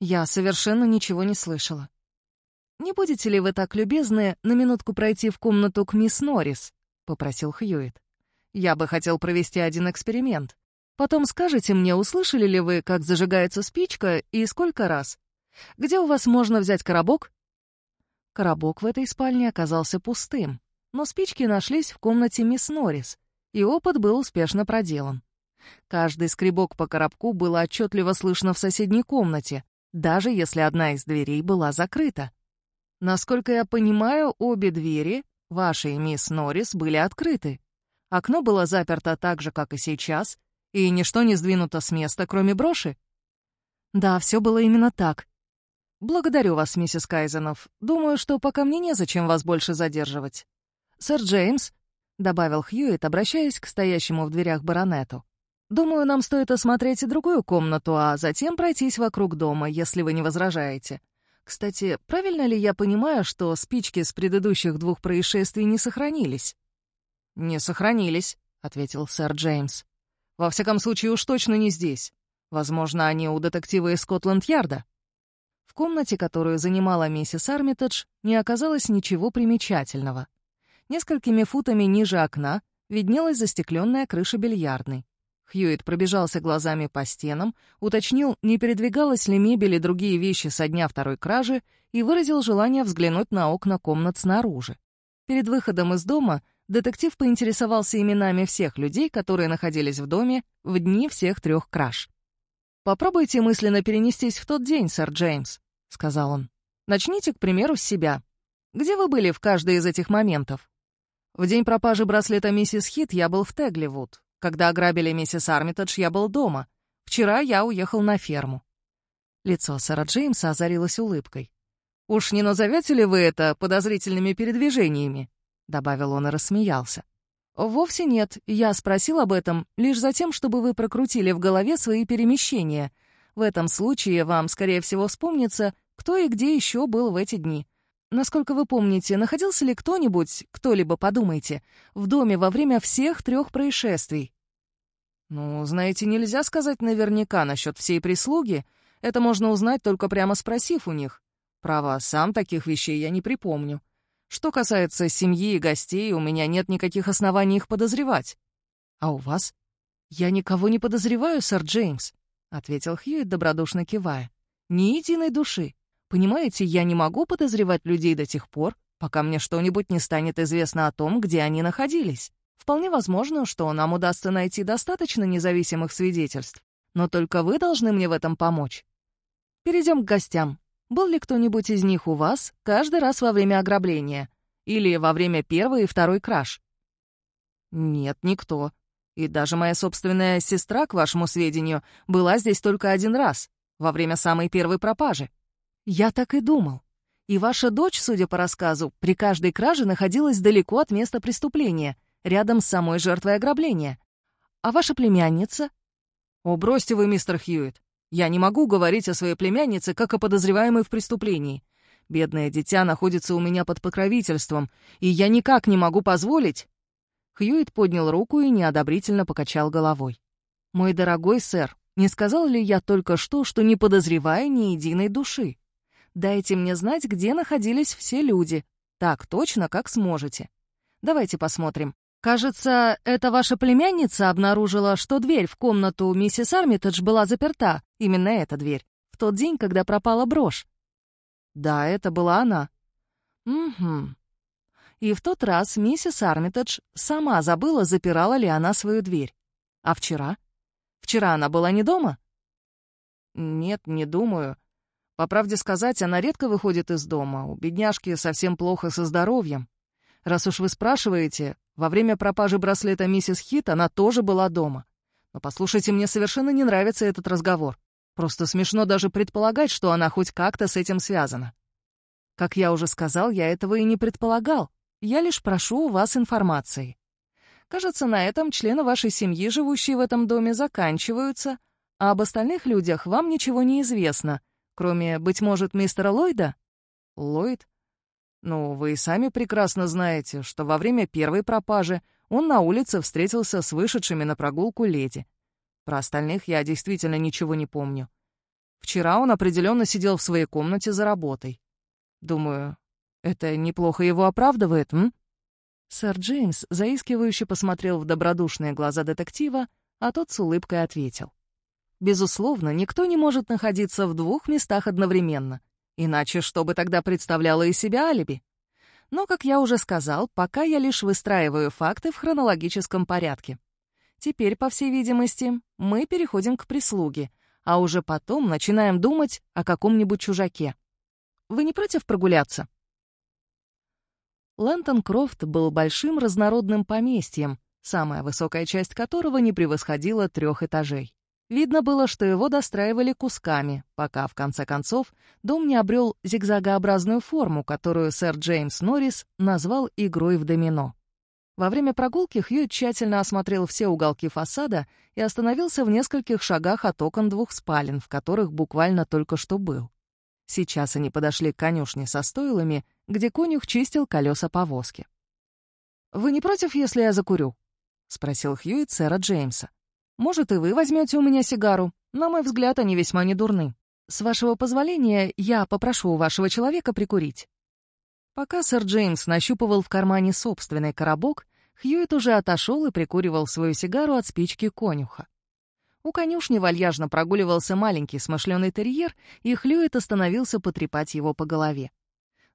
«Я совершенно ничего не слышала». «Не будете ли вы так любезны на минутку пройти в комнату к мисс Норрис?» — попросил Хьюит. «Я бы хотел провести один эксперимент. Потом скажете мне, услышали ли вы, как зажигается спичка и сколько раз. Где у вас можно взять коробок Коробок в этой спальне оказался пустым, но спички нашлись в комнате мисс Норрис, и опыт был успешно проделан. Каждый скребок по коробку было отчетливо слышно в соседней комнате, даже если одна из дверей была закрыта. Насколько я понимаю, обе двери, ваши и мисс Норрис, были открыты. Окно было заперто так же, как и сейчас, и ничто не сдвинуто с места, кроме броши. Да, все было именно так, «Благодарю вас, миссис Кайзенов. Думаю, что пока мне незачем вас больше задерживать. Сэр Джеймс», — добавил Хьюитт, обращаясь к стоящему в дверях баронету, «думаю, нам стоит осмотреть и другую комнату, а затем пройтись вокруг дома, если вы не возражаете. Кстати, правильно ли я понимаю, что спички с предыдущих двух происшествий не сохранились?» «Не сохранились», — ответил сэр Джеймс. «Во всяком случае, уж точно не здесь. Возможно, они у детектива из Скотланд-Ярда» комнате, которую занимала миссис Армитедж, не оказалось ничего примечательного. Несколькими футами ниже окна виднелась застекленная крыша бильярдной. Хьюит пробежался глазами по стенам, уточнил, не передвигалась ли мебель и другие вещи со дня второй кражи, и выразил желание взглянуть на окна комнат снаружи. Перед выходом из дома детектив поинтересовался именами всех людей, которые находились в доме в дни всех трех краж. «Попробуйте мысленно перенестись в тот день, сэр Джеймс», — сказал он. «Начните, к примеру, с себя. Где вы были в каждый из этих моментов? В день пропажи браслета миссис Хит я был в Тегливуд. Когда ограбили миссис Армитедж, я был дома. Вчера я уехал на ферму». Лицо сэра Джеймса озарилось улыбкой. «Уж не назовете ли вы это подозрительными передвижениями?» — добавил он и рассмеялся. «Вовсе нет. Я спросил об этом лишь за тем, чтобы вы прокрутили в голове свои перемещения. В этом случае вам, скорее всего, вспомнится, кто и где еще был в эти дни. Насколько вы помните, находился ли кто-нибудь, кто-либо, подумайте, в доме во время всех трех происшествий?» «Ну, знаете, нельзя сказать наверняка насчет всей прислуги. Это можно узнать, только прямо спросив у них. Право, сам таких вещей я не припомню. Что касается семьи и гостей, у меня нет никаких оснований их подозревать. А у вас? Я никого не подозреваю, сэр Джеймс, ответил Хьюит, добродушно кивая. Ни единой души. Понимаете, я не могу подозревать людей до тех пор, пока мне что-нибудь не станет известно о том, где они находились. Вполне возможно, что нам удастся найти достаточно независимых свидетельств, но только вы должны мне в этом помочь. Перейдем к гостям. Был ли кто-нибудь из них у вас каждый раз во время ограбления? Или во время первой и второй краж? Нет, никто. И даже моя собственная сестра, к вашему сведению, была здесь только один раз, во время самой первой пропажи. Я так и думал. И ваша дочь, судя по рассказу, при каждой краже находилась далеко от места преступления, рядом с самой жертвой ограбления. А ваша племянница? О, бросьте вы, мистер Хьюитт. Я не могу говорить о своей племяннице, как о подозреваемой в преступлении. Бедное дитя находится у меня под покровительством, и я никак не могу позволить...» Хьюит поднял руку и неодобрительно покачал головой. «Мой дорогой сэр, не сказал ли я только что, что не подозреваю ни единой души? Дайте мне знать, где находились все люди, так точно, как сможете. Давайте посмотрим, «Кажется, это ваша племянница обнаружила, что дверь в комнату миссис Армитедж была заперта, именно эта дверь, в тот день, когда пропала брошь». «Да, это была она». «Угу». И в тот раз миссис Армитедж сама забыла, запирала ли она свою дверь. А вчера? Вчера она была не дома? Нет, не думаю. По правде сказать, она редко выходит из дома. У бедняжки совсем плохо со здоровьем. Раз уж вы спрашиваете, во время пропажи браслета миссис Хит она тоже была дома. Но послушайте, мне совершенно не нравится этот разговор. Просто смешно даже предполагать, что она хоть как-то с этим связана. Как я уже сказал, я этого и не предполагал. Я лишь прошу у вас информации. Кажется, на этом члены вашей семьи, живущие в этом доме, заканчиваются, а об остальных людях вам ничего не известно, кроме, быть может, мистера Ллойда? Ллойд? Ну, вы и сами прекрасно знаете, что во время первой пропажи он на улице встретился с вышедшими на прогулку леди. Про остальных я действительно ничего не помню. Вчера он определенно сидел в своей комнате за работой. Думаю, это неплохо его оправдывает, м? Сэр Джеймс заискивающе посмотрел в добродушные глаза детектива, а тот с улыбкой ответил. Безусловно, никто не может находиться в двух местах одновременно. Иначе что бы тогда представляло из себя алиби? Но, как я уже сказал, пока я лишь выстраиваю факты в хронологическом порядке. Теперь, по всей видимости, мы переходим к прислуге, а уже потом начинаем думать о каком-нибудь чужаке. Вы не против прогуляться? Лэнтон Крофт был большим разнородным поместьем, самая высокая часть которого не превосходила трех этажей. Видно было, что его достраивали кусками, пока, в конце концов, дом не обрел зигзагообразную форму, которую сэр Джеймс Норрис назвал игрой в домино. Во время прогулки Хью тщательно осмотрел все уголки фасада и остановился в нескольких шагах от окон двух спален, в которых буквально только что был. Сейчас они подошли к конюшне со стойлами, где конюх чистил колеса повозки. «Вы не против, если я закурю?» — спросил Хьюит сэра Джеймса. Может, и вы возьмете у меня сигару. На мой взгляд, они весьма недурны. С вашего позволения, я попрошу у вашего человека прикурить». Пока сэр Джеймс нащупывал в кармане собственный коробок, Хьюит уже отошел и прикуривал свою сигару от спички конюха. У конюшни вальяжно прогуливался маленький смышленый терьер, и Хьюит остановился потрепать его по голове.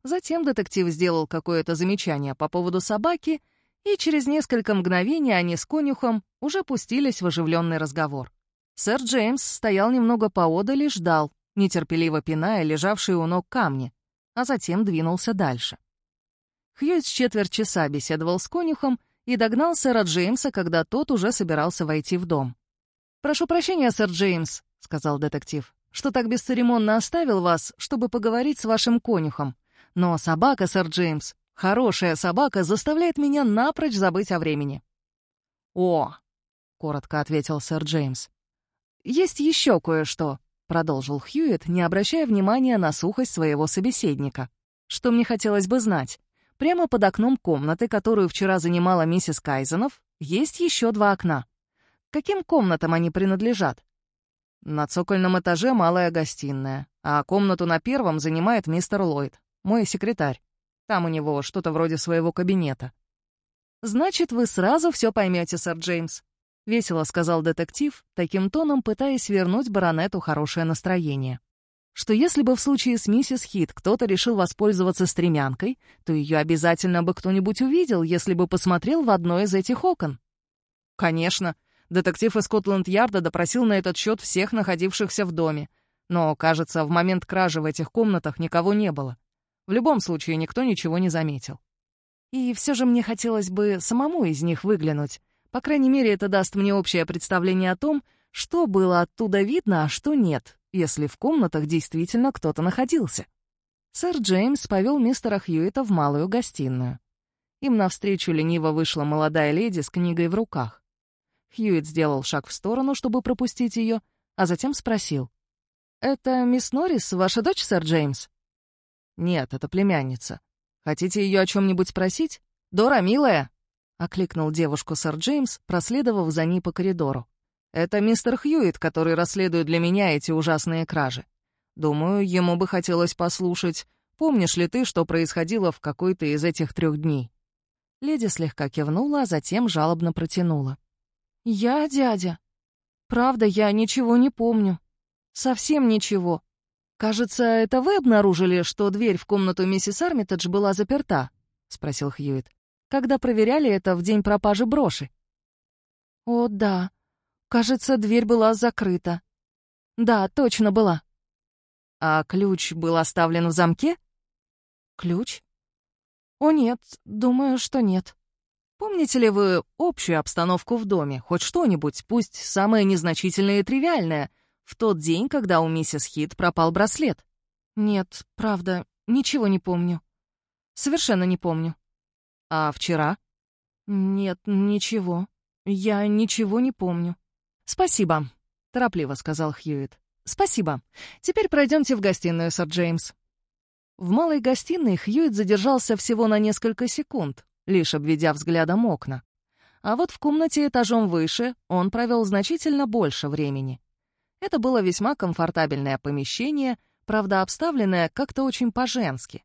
Затем детектив сделал какое-то замечание по поводу собаки — и через несколько мгновений они с конюхом уже пустились в оживленный разговор. Сэр Джеймс стоял немного поодаль и ждал, нетерпеливо пиная лежавшие у ног камни, а затем двинулся дальше. Хьюит с четверть часа беседовал с конюхом и догнал сэра Джеймса, когда тот уже собирался войти в дом. «Прошу прощения, сэр Джеймс», — сказал детектив, «что так бесцеремонно оставил вас, чтобы поговорить с вашим конюхом. Но собака, сэр Джеймс, Хорошая собака заставляет меня напрочь забыть о времени. «О!» — коротко ответил сэр Джеймс. «Есть еще кое-что», — продолжил Хьюитт, не обращая внимания на сухость своего собеседника. «Что мне хотелось бы знать? Прямо под окном комнаты, которую вчера занимала миссис Кайзенов, есть еще два окна. Каким комнатам они принадлежат?» «На цокольном этаже малая гостиная, а комнату на первом занимает мистер Ллойд, мой секретарь. Там у него что-то вроде своего кабинета». «Значит, вы сразу все поймете, сэр Джеймс», — весело сказал детектив, таким тоном пытаясь вернуть баронету хорошее настроение. Что если бы в случае с миссис Хит кто-то решил воспользоваться стремянкой, то ее обязательно бы кто-нибудь увидел, если бы посмотрел в одно из этих окон. Конечно, детектив из Скотланд-Ярда допросил на этот счет всех находившихся в доме, но, кажется, в момент кражи в этих комнатах никого не было. В любом случае, никто ничего не заметил. И все же мне хотелось бы самому из них выглянуть. По крайней мере, это даст мне общее представление о том, что было оттуда видно, а что нет, если в комнатах действительно кто-то находился. Сэр Джеймс повел мистера Хьюита в малую гостиную. Им навстречу лениво вышла молодая леди с книгой в руках. Хьюит сделал шаг в сторону, чтобы пропустить ее, а затем спросил. «Это мисс Норрис, ваша дочь, сэр Джеймс?» «Нет, это племянница. Хотите ее о чем-нибудь спросить? Дора, милая!» — окликнул девушку сэр Джеймс, проследовав за ней по коридору. «Это мистер Хьюитт, который расследует для меня эти ужасные кражи. Думаю, ему бы хотелось послушать, помнишь ли ты, что происходило в какой-то из этих трех дней?» Леди слегка кивнула, а затем жалобно протянула. «Я дядя. Правда, я ничего не помню. Совсем ничего. «Кажется, это вы обнаружили, что дверь в комнату миссис Армитедж была заперта?» — спросил Хьюитт. «Когда проверяли это в день пропажи броши?» «О, да. Кажется, дверь была закрыта. Да, точно была». «А ключ был оставлен в замке?» «Ключ?» «О, нет, думаю, что нет». Помните ли вы общую обстановку в доме? Хоть что-нибудь, пусть самое незначительное и тривиальное — в тот день, когда у миссис Хит пропал браслет? Нет, правда, ничего не помню. Совершенно не помню. А вчера? Нет, ничего. Я ничего не помню. Спасибо, торопливо сказал Хьюит. Спасибо. Теперь пройдемте в гостиную, сэр Джеймс. В малой гостиной Хьюит задержался всего на несколько секунд, лишь обведя взглядом окна. А вот в комнате этажом выше он провел значительно больше времени. Это было весьма комфортабельное помещение, правда, обставленное как-то очень по-женски.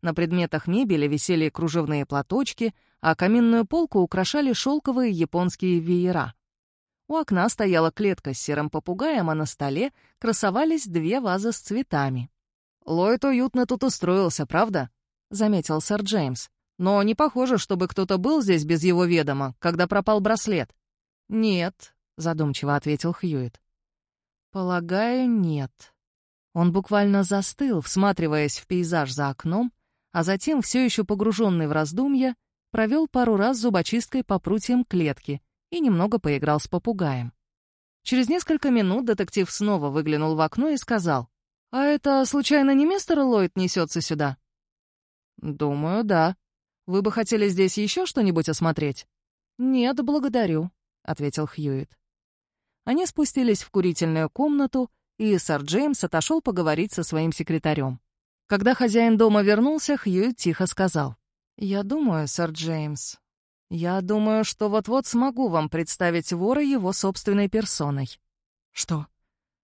На предметах мебели висели кружевные платочки, а каминную полку украшали шелковые японские веера. У окна стояла клетка с серым попугаем, а на столе красовались две вазы с цветами. «Ллойд уютно тут устроился, правда?» — заметил сэр Джеймс. «Но не похоже, чтобы кто-то был здесь без его ведома, когда пропал браслет». «Нет», — задумчиво ответил Хьюит. Полагаю, нет. Он буквально застыл, всматриваясь в пейзаж за окном, а затем, все еще погруженный в раздумья, провел пару раз зубочисткой по прутьям клетки и немного поиграл с попугаем. Через несколько минут детектив снова выглянул в окно и сказал, «А это, случайно, не мистер Ллойд несется сюда?» «Думаю, да. Вы бы хотели здесь еще что-нибудь осмотреть?» «Нет, благодарю», — ответил Хьюит. Они спустились в курительную комнату, и сэр Джеймс отошел поговорить со своим секретарем. Когда хозяин дома вернулся, Хью тихо сказал. «Я думаю, сэр Джеймс, я думаю, что вот-вот смогу вам представить вора его собственной персоной». «Что?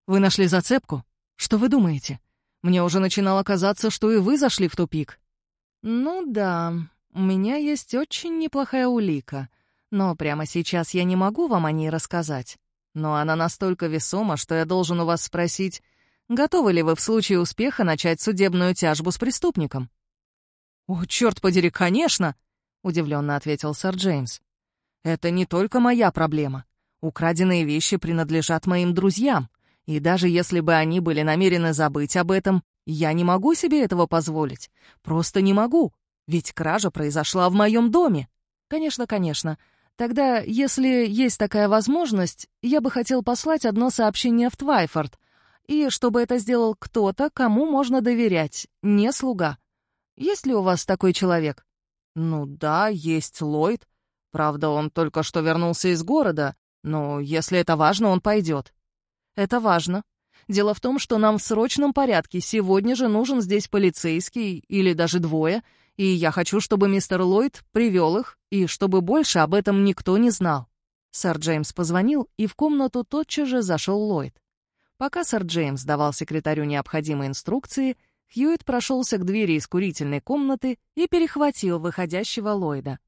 Вы нашли зацепку? Что вы думаете? Мне уже начинало казаться, что и вы зашли в тупик». «Ну да, у меня есть очень неплохая улика, но прямо сейчас я не могу вам о ней рассказать. Но она настолько весома, что я должен у вас спросить, готовы ли вы в случае успеха начать судебную тяжбу с преступником?» «О, черт подери, конечно!» — удивленно ответил сэр Джеймс. «Это не только моя проблема. Украденные вещи принадлежат моим друзьям, и даже если бы они были намерены забыть об этом, я не могу себе этого позволить. Просто не могу, ведь кража произошла в моем доме. Конечно, конечно, Тогда, если есть такая возможность, я бы хотел послать одно сообщение в Твайфорд, и чтобы это сделал кто-то, кому можно доверять, не слуга. Есть ли у вас такой человек? Ну да, есть Ллойд. Правда, он только что вернулся из города, но если это важно, он пойдет. Это важно. Дело в том, что нам в срочном порядке сегодня же нужен здесь полицейский или даже двое, и я хочу, чтобы мистер Ллойд привел их, и чтобы больше об этом никто не знал. Сэр Джеймс позвонил, и в комнату тотчас же зашел Ллойд. Пока сэр Джеймс давал секретарю необходимые инструкции, Хьюитт прошелся к двери из курительной комнаты и перехватил выходящего Ллойда.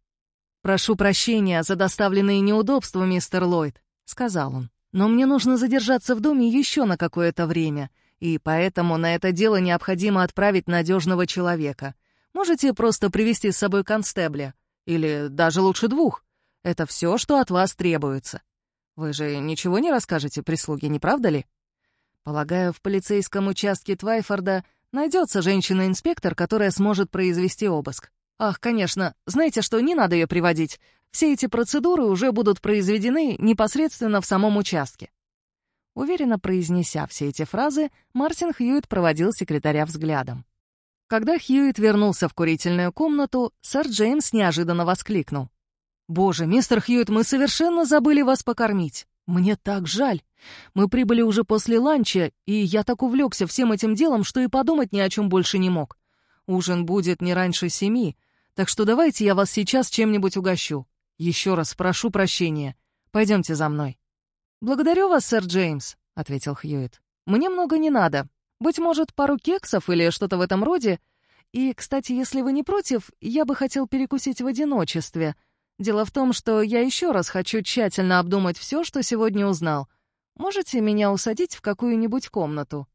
«Прошу прощения за доставленные неудобства, мистер Ллойд», — сказал он. «Но мне нужно задержаться в доме еще на какое-то время, и поэтому на это дело необходимо отправить надежного человека. Можете просто привести с собой констебля, или даже лучше двух. Это все, что от вас требуется. Вы же ничего не расскажете прислуге, не правда ли? Полагаю, в полицейском участке Твайфорда найдется женщина-инспектор, которая сможет произвести обыск. Ах, конечно, знаете что, не надо ее приводить. Все эти процедуры уже будут произведены непосредственно в самом участке. Уверенно произнеся все эти фразы, Мартин Хьюитт проводил секретаря взглядом. Когда Хьюитт вернулся в курительную комнату, сэр Джеймс неожиданно воскликнул. «Боже, мистер Хьюитт, мы совершенно забыли вас покормить. Мне так жаль. Мы прибыли уже после ланча, и я так увлекся всем этим делом, что и подумать ни о чем больше не мог. Ужин будет не раньше семи, так что давайте я вас сейчас чем-нибудь угощу. Еще раз прошу прощения. Пойдемте за мной». «Благодарю вас, сэр Джеймс», — ответил Хьюитт. «Мне много не надо. Быть может, пару кексов или что-то в этом роде. И, кстати, если вы не против, я бы хотел перекусить в одиночестве. Дело в том, что я еще раз хочу тщательно обдумать все, что сегодня узнал. Можете меня усадить в какую-нибудь комнату?»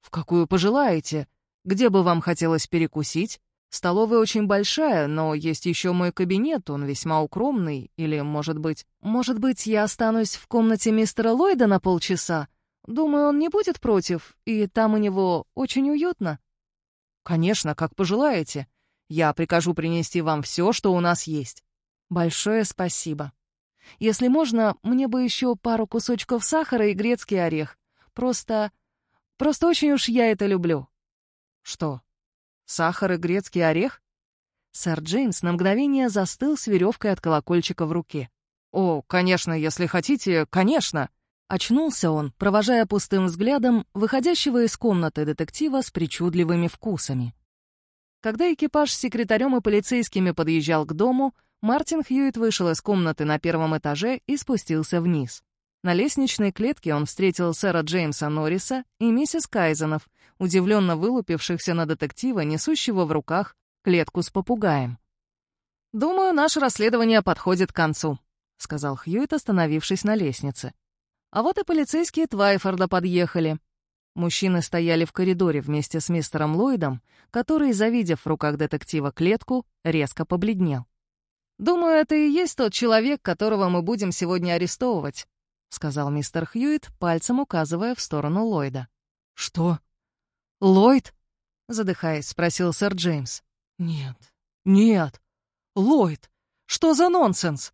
«В какую пожелаете. Где бы вам хотелось перекусить?» Столовая очень большая, но есть еще мой кабинет, он весьма укромный. Или, может быть... Может быть, я останусь в комнате мистера Ллойда на полчаса? Думаю, он не будет против, и там у него очень уютно. Конечно, как пожелаете. Я прикажу принести вам все, что у нас есть. Большое спасибо. Если можно, мне бы еще пару кусочков сахара и грецкий орех. Просто... Просто очень уж я это люблю. Что, Сахар и грецкий орех? Сэр Джеймс на мгновение застыл с веревкой от колокольчика в руке. «О, конечно, если хотите, конечно!» Очнулся он, провожая пустым взглядом выходящего из комнаты детектива с причудливыми вкусами. Когда экипаж с секретарем и полицейскими подъезжал к дому, Мартин Хьюитт вышел из комнаты на первом этаже и спустился вниз. На лестничной клетке он встретил сэра Джеймса Норриса и миссис Кайзенов, удивленно вылупившихся на детектива, несущего в руках клетку с попугаем. «Думаю, наше расследование подходит к концу», — сказал Хьюитт, остановившись на лестнице. А вот и полицейские Твайфорда подъехали. Мужчины стояли в коридоре вместе с мистером Ллойдом, который, завидев в руках детектива клетку, резко побледнел. «Думаю, это и есть тот человек, которого мы будем сегодня арестовывать», — сказал мистер Хьюитт, пальцем указывая в сторону Ллойда. «Что? Ллойд?» — задыхаясь, спросил сэр Джеймс. «Нет, нет. Ллойд, что за нонсенс?»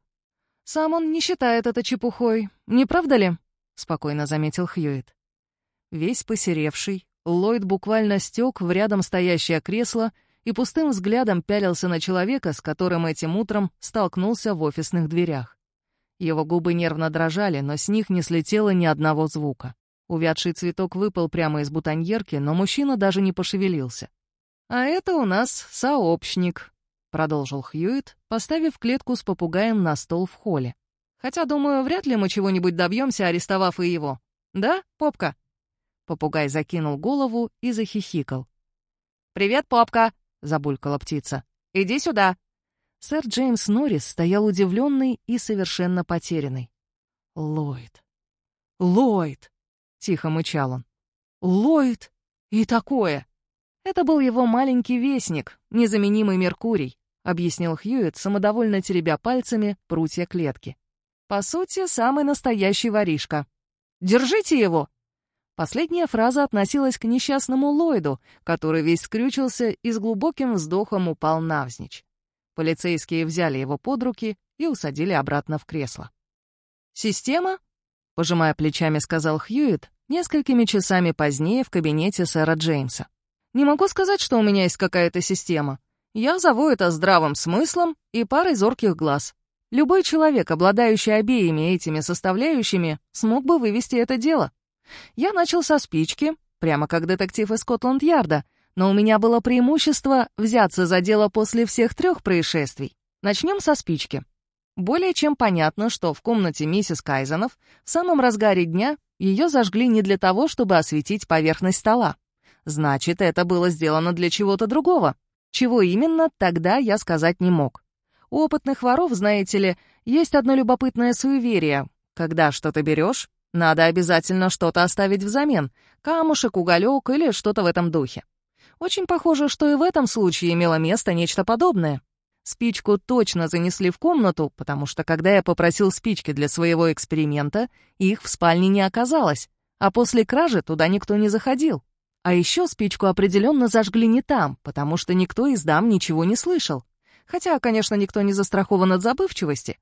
«Сам он не считает это чепухой, не правда ли?» — спокойно заметил Хьюитт. Весь посеревший, Ллойд буквально стек в рядом стоящее кресло и пустым взглядом пялился на человека, с которым этим утром столкнулся в офисных дверях. Его губы нервно дрожали, но с них не слетело ни одного звука. Увядший цветок выпал прямо из бутоньерки, но мужчина даже не пошевелился. «А это у нас сообщник», — продолжил Хьюит, поставив клетку с попугаем на стол в холле. «Хотя, думаю, вряд ли мы чего-нибудь добьемся, арестовав и его. Да, Попка?» Попугай закинул голову и захихикал. «Привет, Попка!» — забулькала птица. «Иди сюда!» Сэр Джеймс Норрис стоял удивленный и совершенно потерянный. «Ллойд! Ллойд!» — тихо мычал он. «Ллойд! И такое!» «Это был его маленький вестник, незаменимый Меркурий», — объяснил Хьюитт, самодовольно теребя пальцами прутья клетки. «По сути, самый настоящий воришка. Держите его!» Последняя фраза относилась к несчастному Ллойду, который весь скрючился и с глубоким вздохом упал навзничь. Полицейские взяли его под руки и усадили обратно в кресло. «Система?» — пожимая плечами, сказал Хьюитт несколькими часами позднее в кабинете сэра Джеймса. «Не могу сказать, что у меня есть какая-то система. Я зову это здравым смыслом и парой зорких глаз. Любой человек, обладающий обеими этими составляющими, смог бы вывести это дело. Я начал со спички, прямо как детектив из Скотланд-Ярда, но у меня было преимущество взяться за дело после всех трех происшествий. Начнем со спички. Более чем понятно, что в комнате миссис Кайзенов в самом разгаре дня ее зажгли не для того, чтобы осветить поверхность стола. Значит, это было сделано для чего-то другого. Чего именно, тогда я сказать не мог. У опытных воров, знаете ли, есть одно любопытное суеверие. Когда что-то берешь, надо обязательно что-то оставить взамен. Камушек, уголек или что-то в этом духе. Очень похоже, что и в этом случае имело место нечто подобное. Спичку точно занесли в комнату, потому что когда я попросил спички для своего эксперимента, их в спальне не оказалось, а после кражи туда никто не заходил. А еще спичку определенно зажгли не там, потому что никто из дам ничего не слышал. Хотя, конечно, никто не застрахован от забывчивости.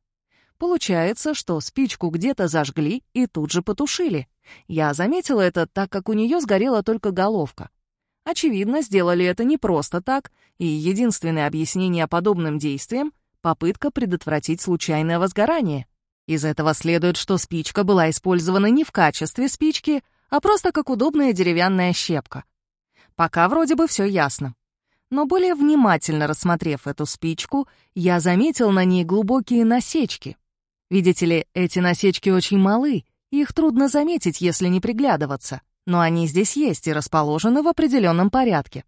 Получается, что спичку где-то зажгли и тут же потушили. Я заметила это, так как у нее сгорела только головка. Очевидно, сделали это не просто так, и единственное объяснение подобным действиям — попытка предотвратить случайное возгорание. Из этого следует, что спичка была использована не в качестве спички, а просто как удобная деревянная щепка. Пока вроде бы все ясно. Но более внимательно рассмотрев эту спичку, я заметил на ней глубокие насечки. Видите ли, эти насечки очень малы, их трудно заметить, если не приглядываться но они здесь есть и расположены в определенном порядке.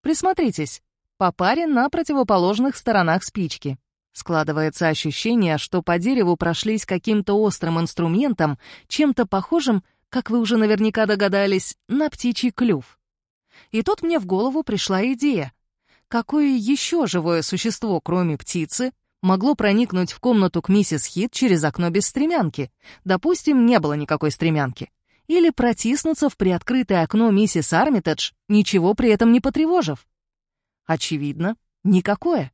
Присмотритесь, по паре на противоположных сторонах спички. Складывается ощущение, что по дереву прошлись каким-то острым инструментом, чем-то похожим, как вы уже наверняка догадались, на птичий клюв. И тут мне в голову пришла идея. Какое еще живое существо, кроме птицы, могло проникнуть в комнату к миссис Хит через окно без стремянки? Допустим, не было никакой стремянки или протиснуться в приоткрытое окно миссис Армитедж, ничего при этом не потревожив? Очевидно, никакое.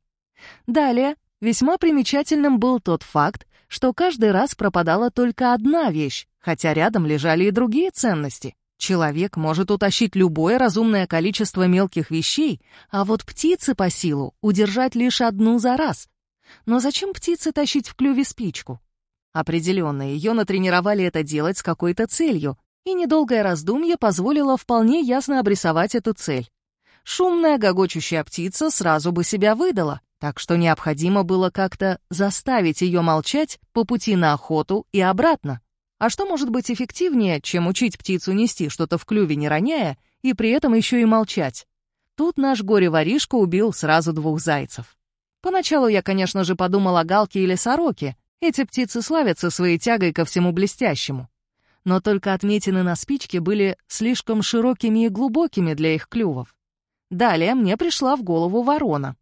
Далее, весьма примечательным был тот факт, что каждый раз пропадала только одна вещь, хотя рядом лежали и другие ценности. Человек может утащить любое разумное количество мелких вещей, а вот птицы по силу удержать лишь одну за раз. Но зачем птице тащить в клюве спичку? Определенно, ее натренировали это делать с какой-то целью, и недолгое раздумье позволило вполне ясно обрисовать эту цель. Шумная гогочущая птица сразу бы себя выдала, так что необходимо было как-то заставить ее молчать по пути на охоту и обратно. А что может быть эффективнее, чем учить птицу нести что-то в клюве не роняя и при этом еще и молчать? Тут наш горе-воришка убил сразу двух зайцев. Поначалу я, конечно же, подумал о галке или сороке. Эти птицы славятся своей тягой ко всему блестящему но только отметины на спичке были слишком широкими и глубокими для их клювов. Далее мне пришла в голову ворона.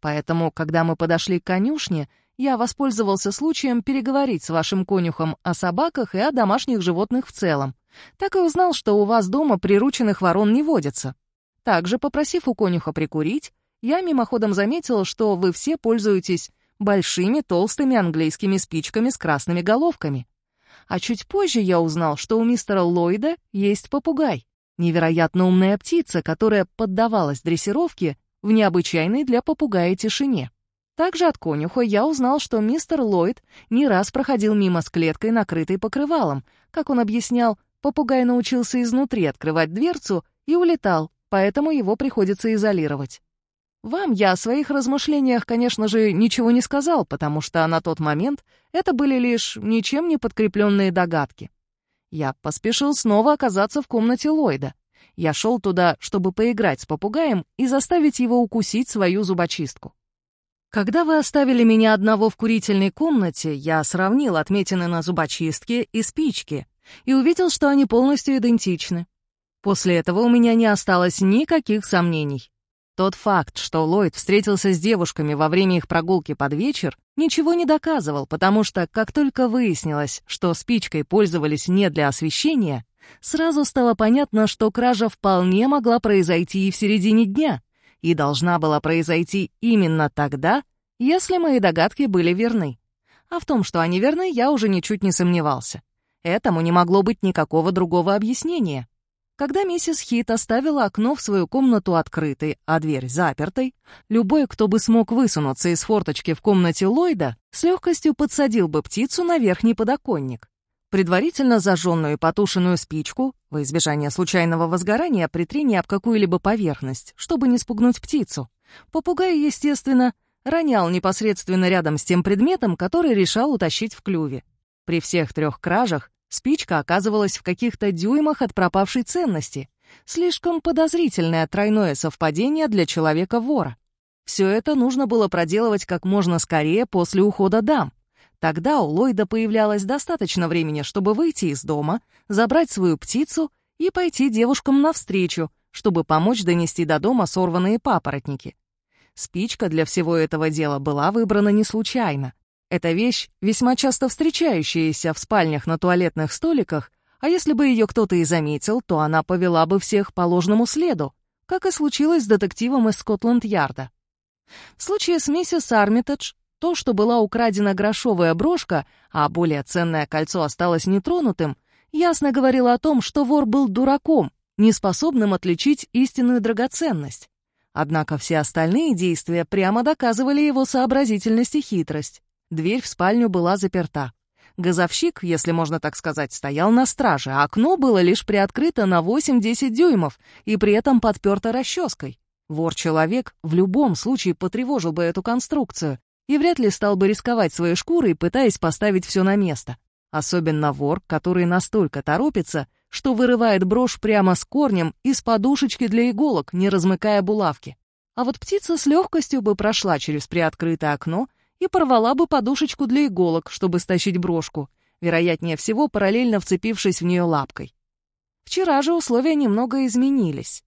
Поэтому, когда мы подошли к конюшне, я воспользовался случаем переговорить с вашим конюхом о собаках и о домашних животных в целом. Так и узнал, что у вас дома прирученных ворон не водится. Также, попросив у конюха прикурить, я мимоходом заметил, что вы все пользуетесь большими толстыми английскими спичками с красными головками. А чуть позже я узнал, что у мистера Ллойда есть попугай. Невероятно умная птица, которая поддавалась дрессировке в необычайной для попугая тишине. Также от конюха я узнал, что мистер Ллойд не раз проходил мимо с клеткой, накрытой покрывалом. Как он объяснял, попугай научился изнутри открывать дверцу и улетал, поэтому его приходится изолировать. Вам я о своих размышлениях, конечно же, ничего не сказал, потому что на тот момент это были лишь ничем не подкрепленные догадки. Я поспешил снова оказаться в комнате Ллойда. Я шел туда, чтобы поиграть с попугаем и заставить его укусить свою зубочистку. Когда вы оставили меня одного в курительной комнате, я сравнил отметины на зубочистке и спички и увидел, что они полностью идентичны. После этого у меня не осталось никаких сомнений. Тот факт, что Ллойд встретился с девушками во время их прогулки под вечер, ничего не доказывал, потому что, как только выяснилось, что спичкой пользовались не для освещения, сразу стало понятно, что кража вполне могла произойти и в середине дня, и должна была произойти именно тогда, если мои догадки были верны. А в том, что они верны, я уже ничуть не сомневался. Этому не могло быть никакого другого объяснения. Когда миссис Хит оставила окно в свою комнату открытой, а дверь запертой, любой, кто бы смог высунуться из форточки в комнате Ллойда, с легкостью подсадил бы птицу на верхний подоконник. Предварительно зажженную и потушенную спичку, во избежание случайного возгорания при трении об какую-либо поверхность, чтобы не спугнуть птицу, попугай, естественно, ронял непосредственно рядом с тем предметом, который решал утащить в клюве. При всех трех кражах Спичка оказывалась в каких-то дюймах от пропавшей ценности. Слишком подозрительное тройное совпадение для человека-вора. Все это нужно было проделывать как можно скорее после ухода дам. Тогда у Ллойда появлялось достаточно времени, чтобы выйти из дома, забрать свою птицу и пойти девушкам навстречу, чтобы помочь донести до дома сорванные папоротники. Спичка для всего этого дела была выбрана не случайно. Эта вещь весьма часто встречающаяся в спальнях на туалетных столиках, а если бы ее кто-то и заметил, то она повела бы всех по ложному следу, как и случилось с детективом из Скотланд-Ярда. В случае с миссис Армитедж то, что была украдена грошовая брошка, а более ценное кольцо осталось нетронутым, ясно говорило о том, что вор был дураком, неспособным отличить истинную драгоценность. Однако все остальные действия прямо доказывали его сообразительность и хитрость. Дверь в спальню была заперта. Газовщик, если можно так сказать, стоял на страже, а окно было лишь приоткрыто на 8-10 дюймов и при этом подперто расческой. Вор-человек в любом случае потревожил бы эту конструкцию и вряд ли стал бы рисковать своей шкурой, пытаясь поставить все на место. Особенно вор, который настолько торопится, что вырывает брошь прямо с корнем из подушечки для иголок, не размыкая булавки. А вот птица с легкостью бы прошла через приоткрытое окно и порвала бы подушечку для иголок, чтобы стащить брошку, вероятнее всего параллельно вцепившись в нее лапкой. Вчера же условия немного изменились.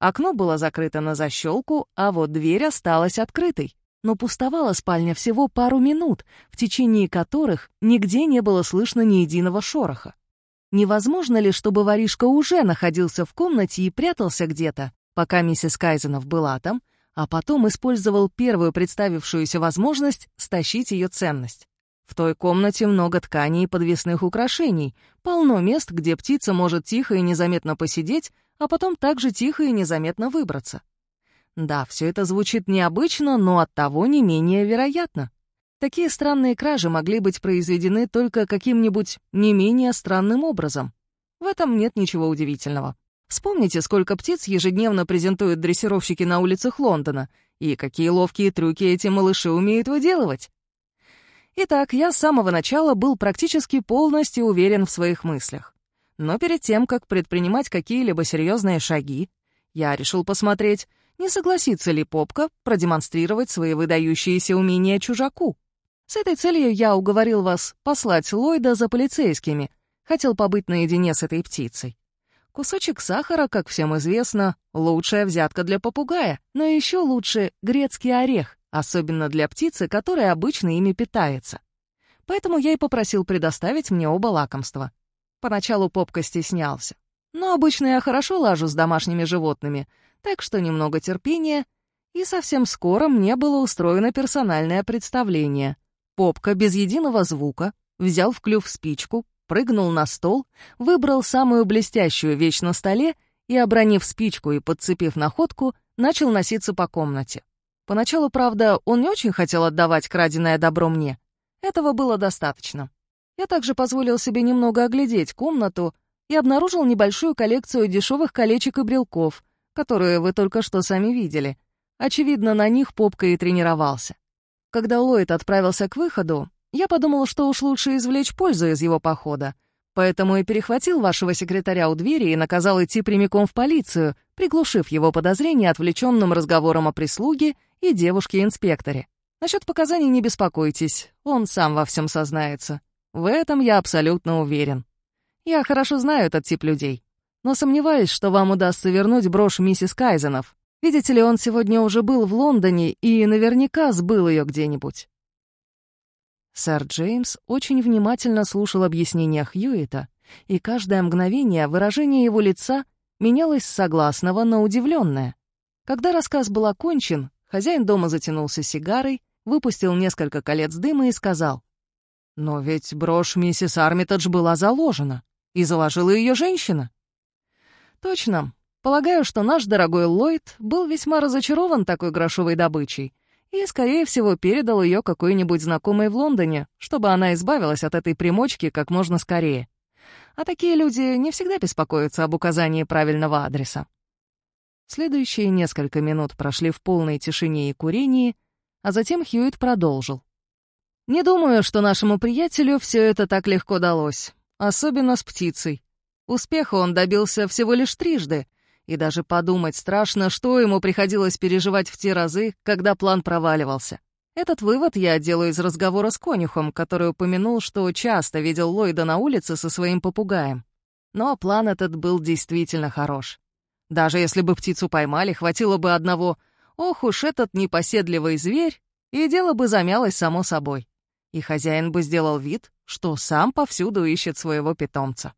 Окно было закрыто на защелку, а вот дверь осталась открытой. Но пустовала спальня всего пару минут, в течение которых нигде не было слышно ни единого шороха. Невозможно ли, чтобы воришка уже находился в комнате и прятался где-то, пока миссис Кайзенов была там, а потом использовал первую представившуюся возможность стащить ее ценность. В той комнате много тканей и подвесных украшений, полно мест, где птица может тихо и незаметно посидеть, а потом также тихо и незаметно выбраться. Да, все это звучит необычно, но оттого не менее вероятно. Такие странные кражи могли быть произведены только каким-нибудь не менее странным образом. В этом нет ничего удивительного. Вспомните, сколько птиц ежедневно презентуют дрессировщики на улицах Лондона, и какие ловкие трюки эти малыши умеют выделывать. Итак, я с самого начала был практически полностью уверен в своих мыслях. Но перед тем, как предпринимать какие-либо серьезные шаги, я решил посмотреть, не согласится ли Попка продемонстрировать свои выдающиеся умения чужаку. С этой целью я уговорил вас послать Ллойда за полицейскими, хотел побыть наедине с этой птицей. Кусочек сахара, как всем известно, лучшая взятка для попугая, но еще лучше грецкий орех, особенно для птицы, которая обычно ими питается. Поэтому я и попросил предоставить мне оба лакомства. Поначалу Попка стеснялся. Но обычно я хорошо лажу с домашними животными, так что немного терпения, и совсем скоро мне было устроено персональное представление. Попка без единого звука взял в клюв спичку, прыгнул на стол, выбрал самую блестящую вещь на столе и, обронив спичку и подцепив находку, начал носиться по комнате. Поначалу, правда, он не очень хотел отдавать краденое добро мне. Этого было достаточно. Я также позволил себе немного оглядеть комнату и обнаружил небольшую коллекцию дешевых колечек и брелков, которые вы только что сами видели. Очевидно, на них Попка и тренировался. Когда Ллойд отправился к выходу, я подумал, что уж лучше извлечь пользу из его похода, поэтому и перехватил вашего секретаря у двери и наказал идти прямиком в полицию, приглушив его подозрения отвлеченным разговором о прислуге и девушке-инспекторе. Насчет показаний не беспокойтесь, он сам во всем сознается. В этом я абсолютно уверен. Я хорошо знаю этот тип людей, но сомневаюсь, что вам удастся вернуть брошь миссис Кайзенов. Видите ли, он сегодня уже был в Лондоне и наверняка сбыл ее где-нибудь. Сэр Джеймс очень внимательно слушал объяснения Хьюита, и каждое мгновение выражение его лица менялось с согласного на удивленное. Когда рассказ был окончен, хозяин дома затянулся сигарой, выпустил несколько колец дыма и сказал, «Но ведь брошь миссис Армитедж была заложена, и заложила ее женщина». Точно. Полагаю, что наш дорогой Ллойд был весьма разочарован такой грошовой добычей и, скорее всего, передал ее какой-нибудь знакомой в Лондоне, чтобы она избавилась от этой примочки как можно скорее. А такие люди не всегда беспокоятся об указании правильного адреса. Следующие несколько минут прошли в полной тишине и курении, а затем Хьюит продолжил. «Не думаю, что нашему приятелю все это так легко далось, особенно с птицей. Успеха он добился всего лишь трижды, и даже подумать страшно, что ему приходилось переживать в те разы, когда план проваливался. Этот вывод я делаю из разговора с конюхом, который упомянул, что часто видел Ллойда на улице со своим попугаем. Но план этот был действительно хорош. Даже если бы птицу поймали, хватило бы одного «Ох уж этот непоседливый зверь!» и дело бы замялось само собой. И хозяин бы сделал вид, что сам повсюду ищет своего питомца.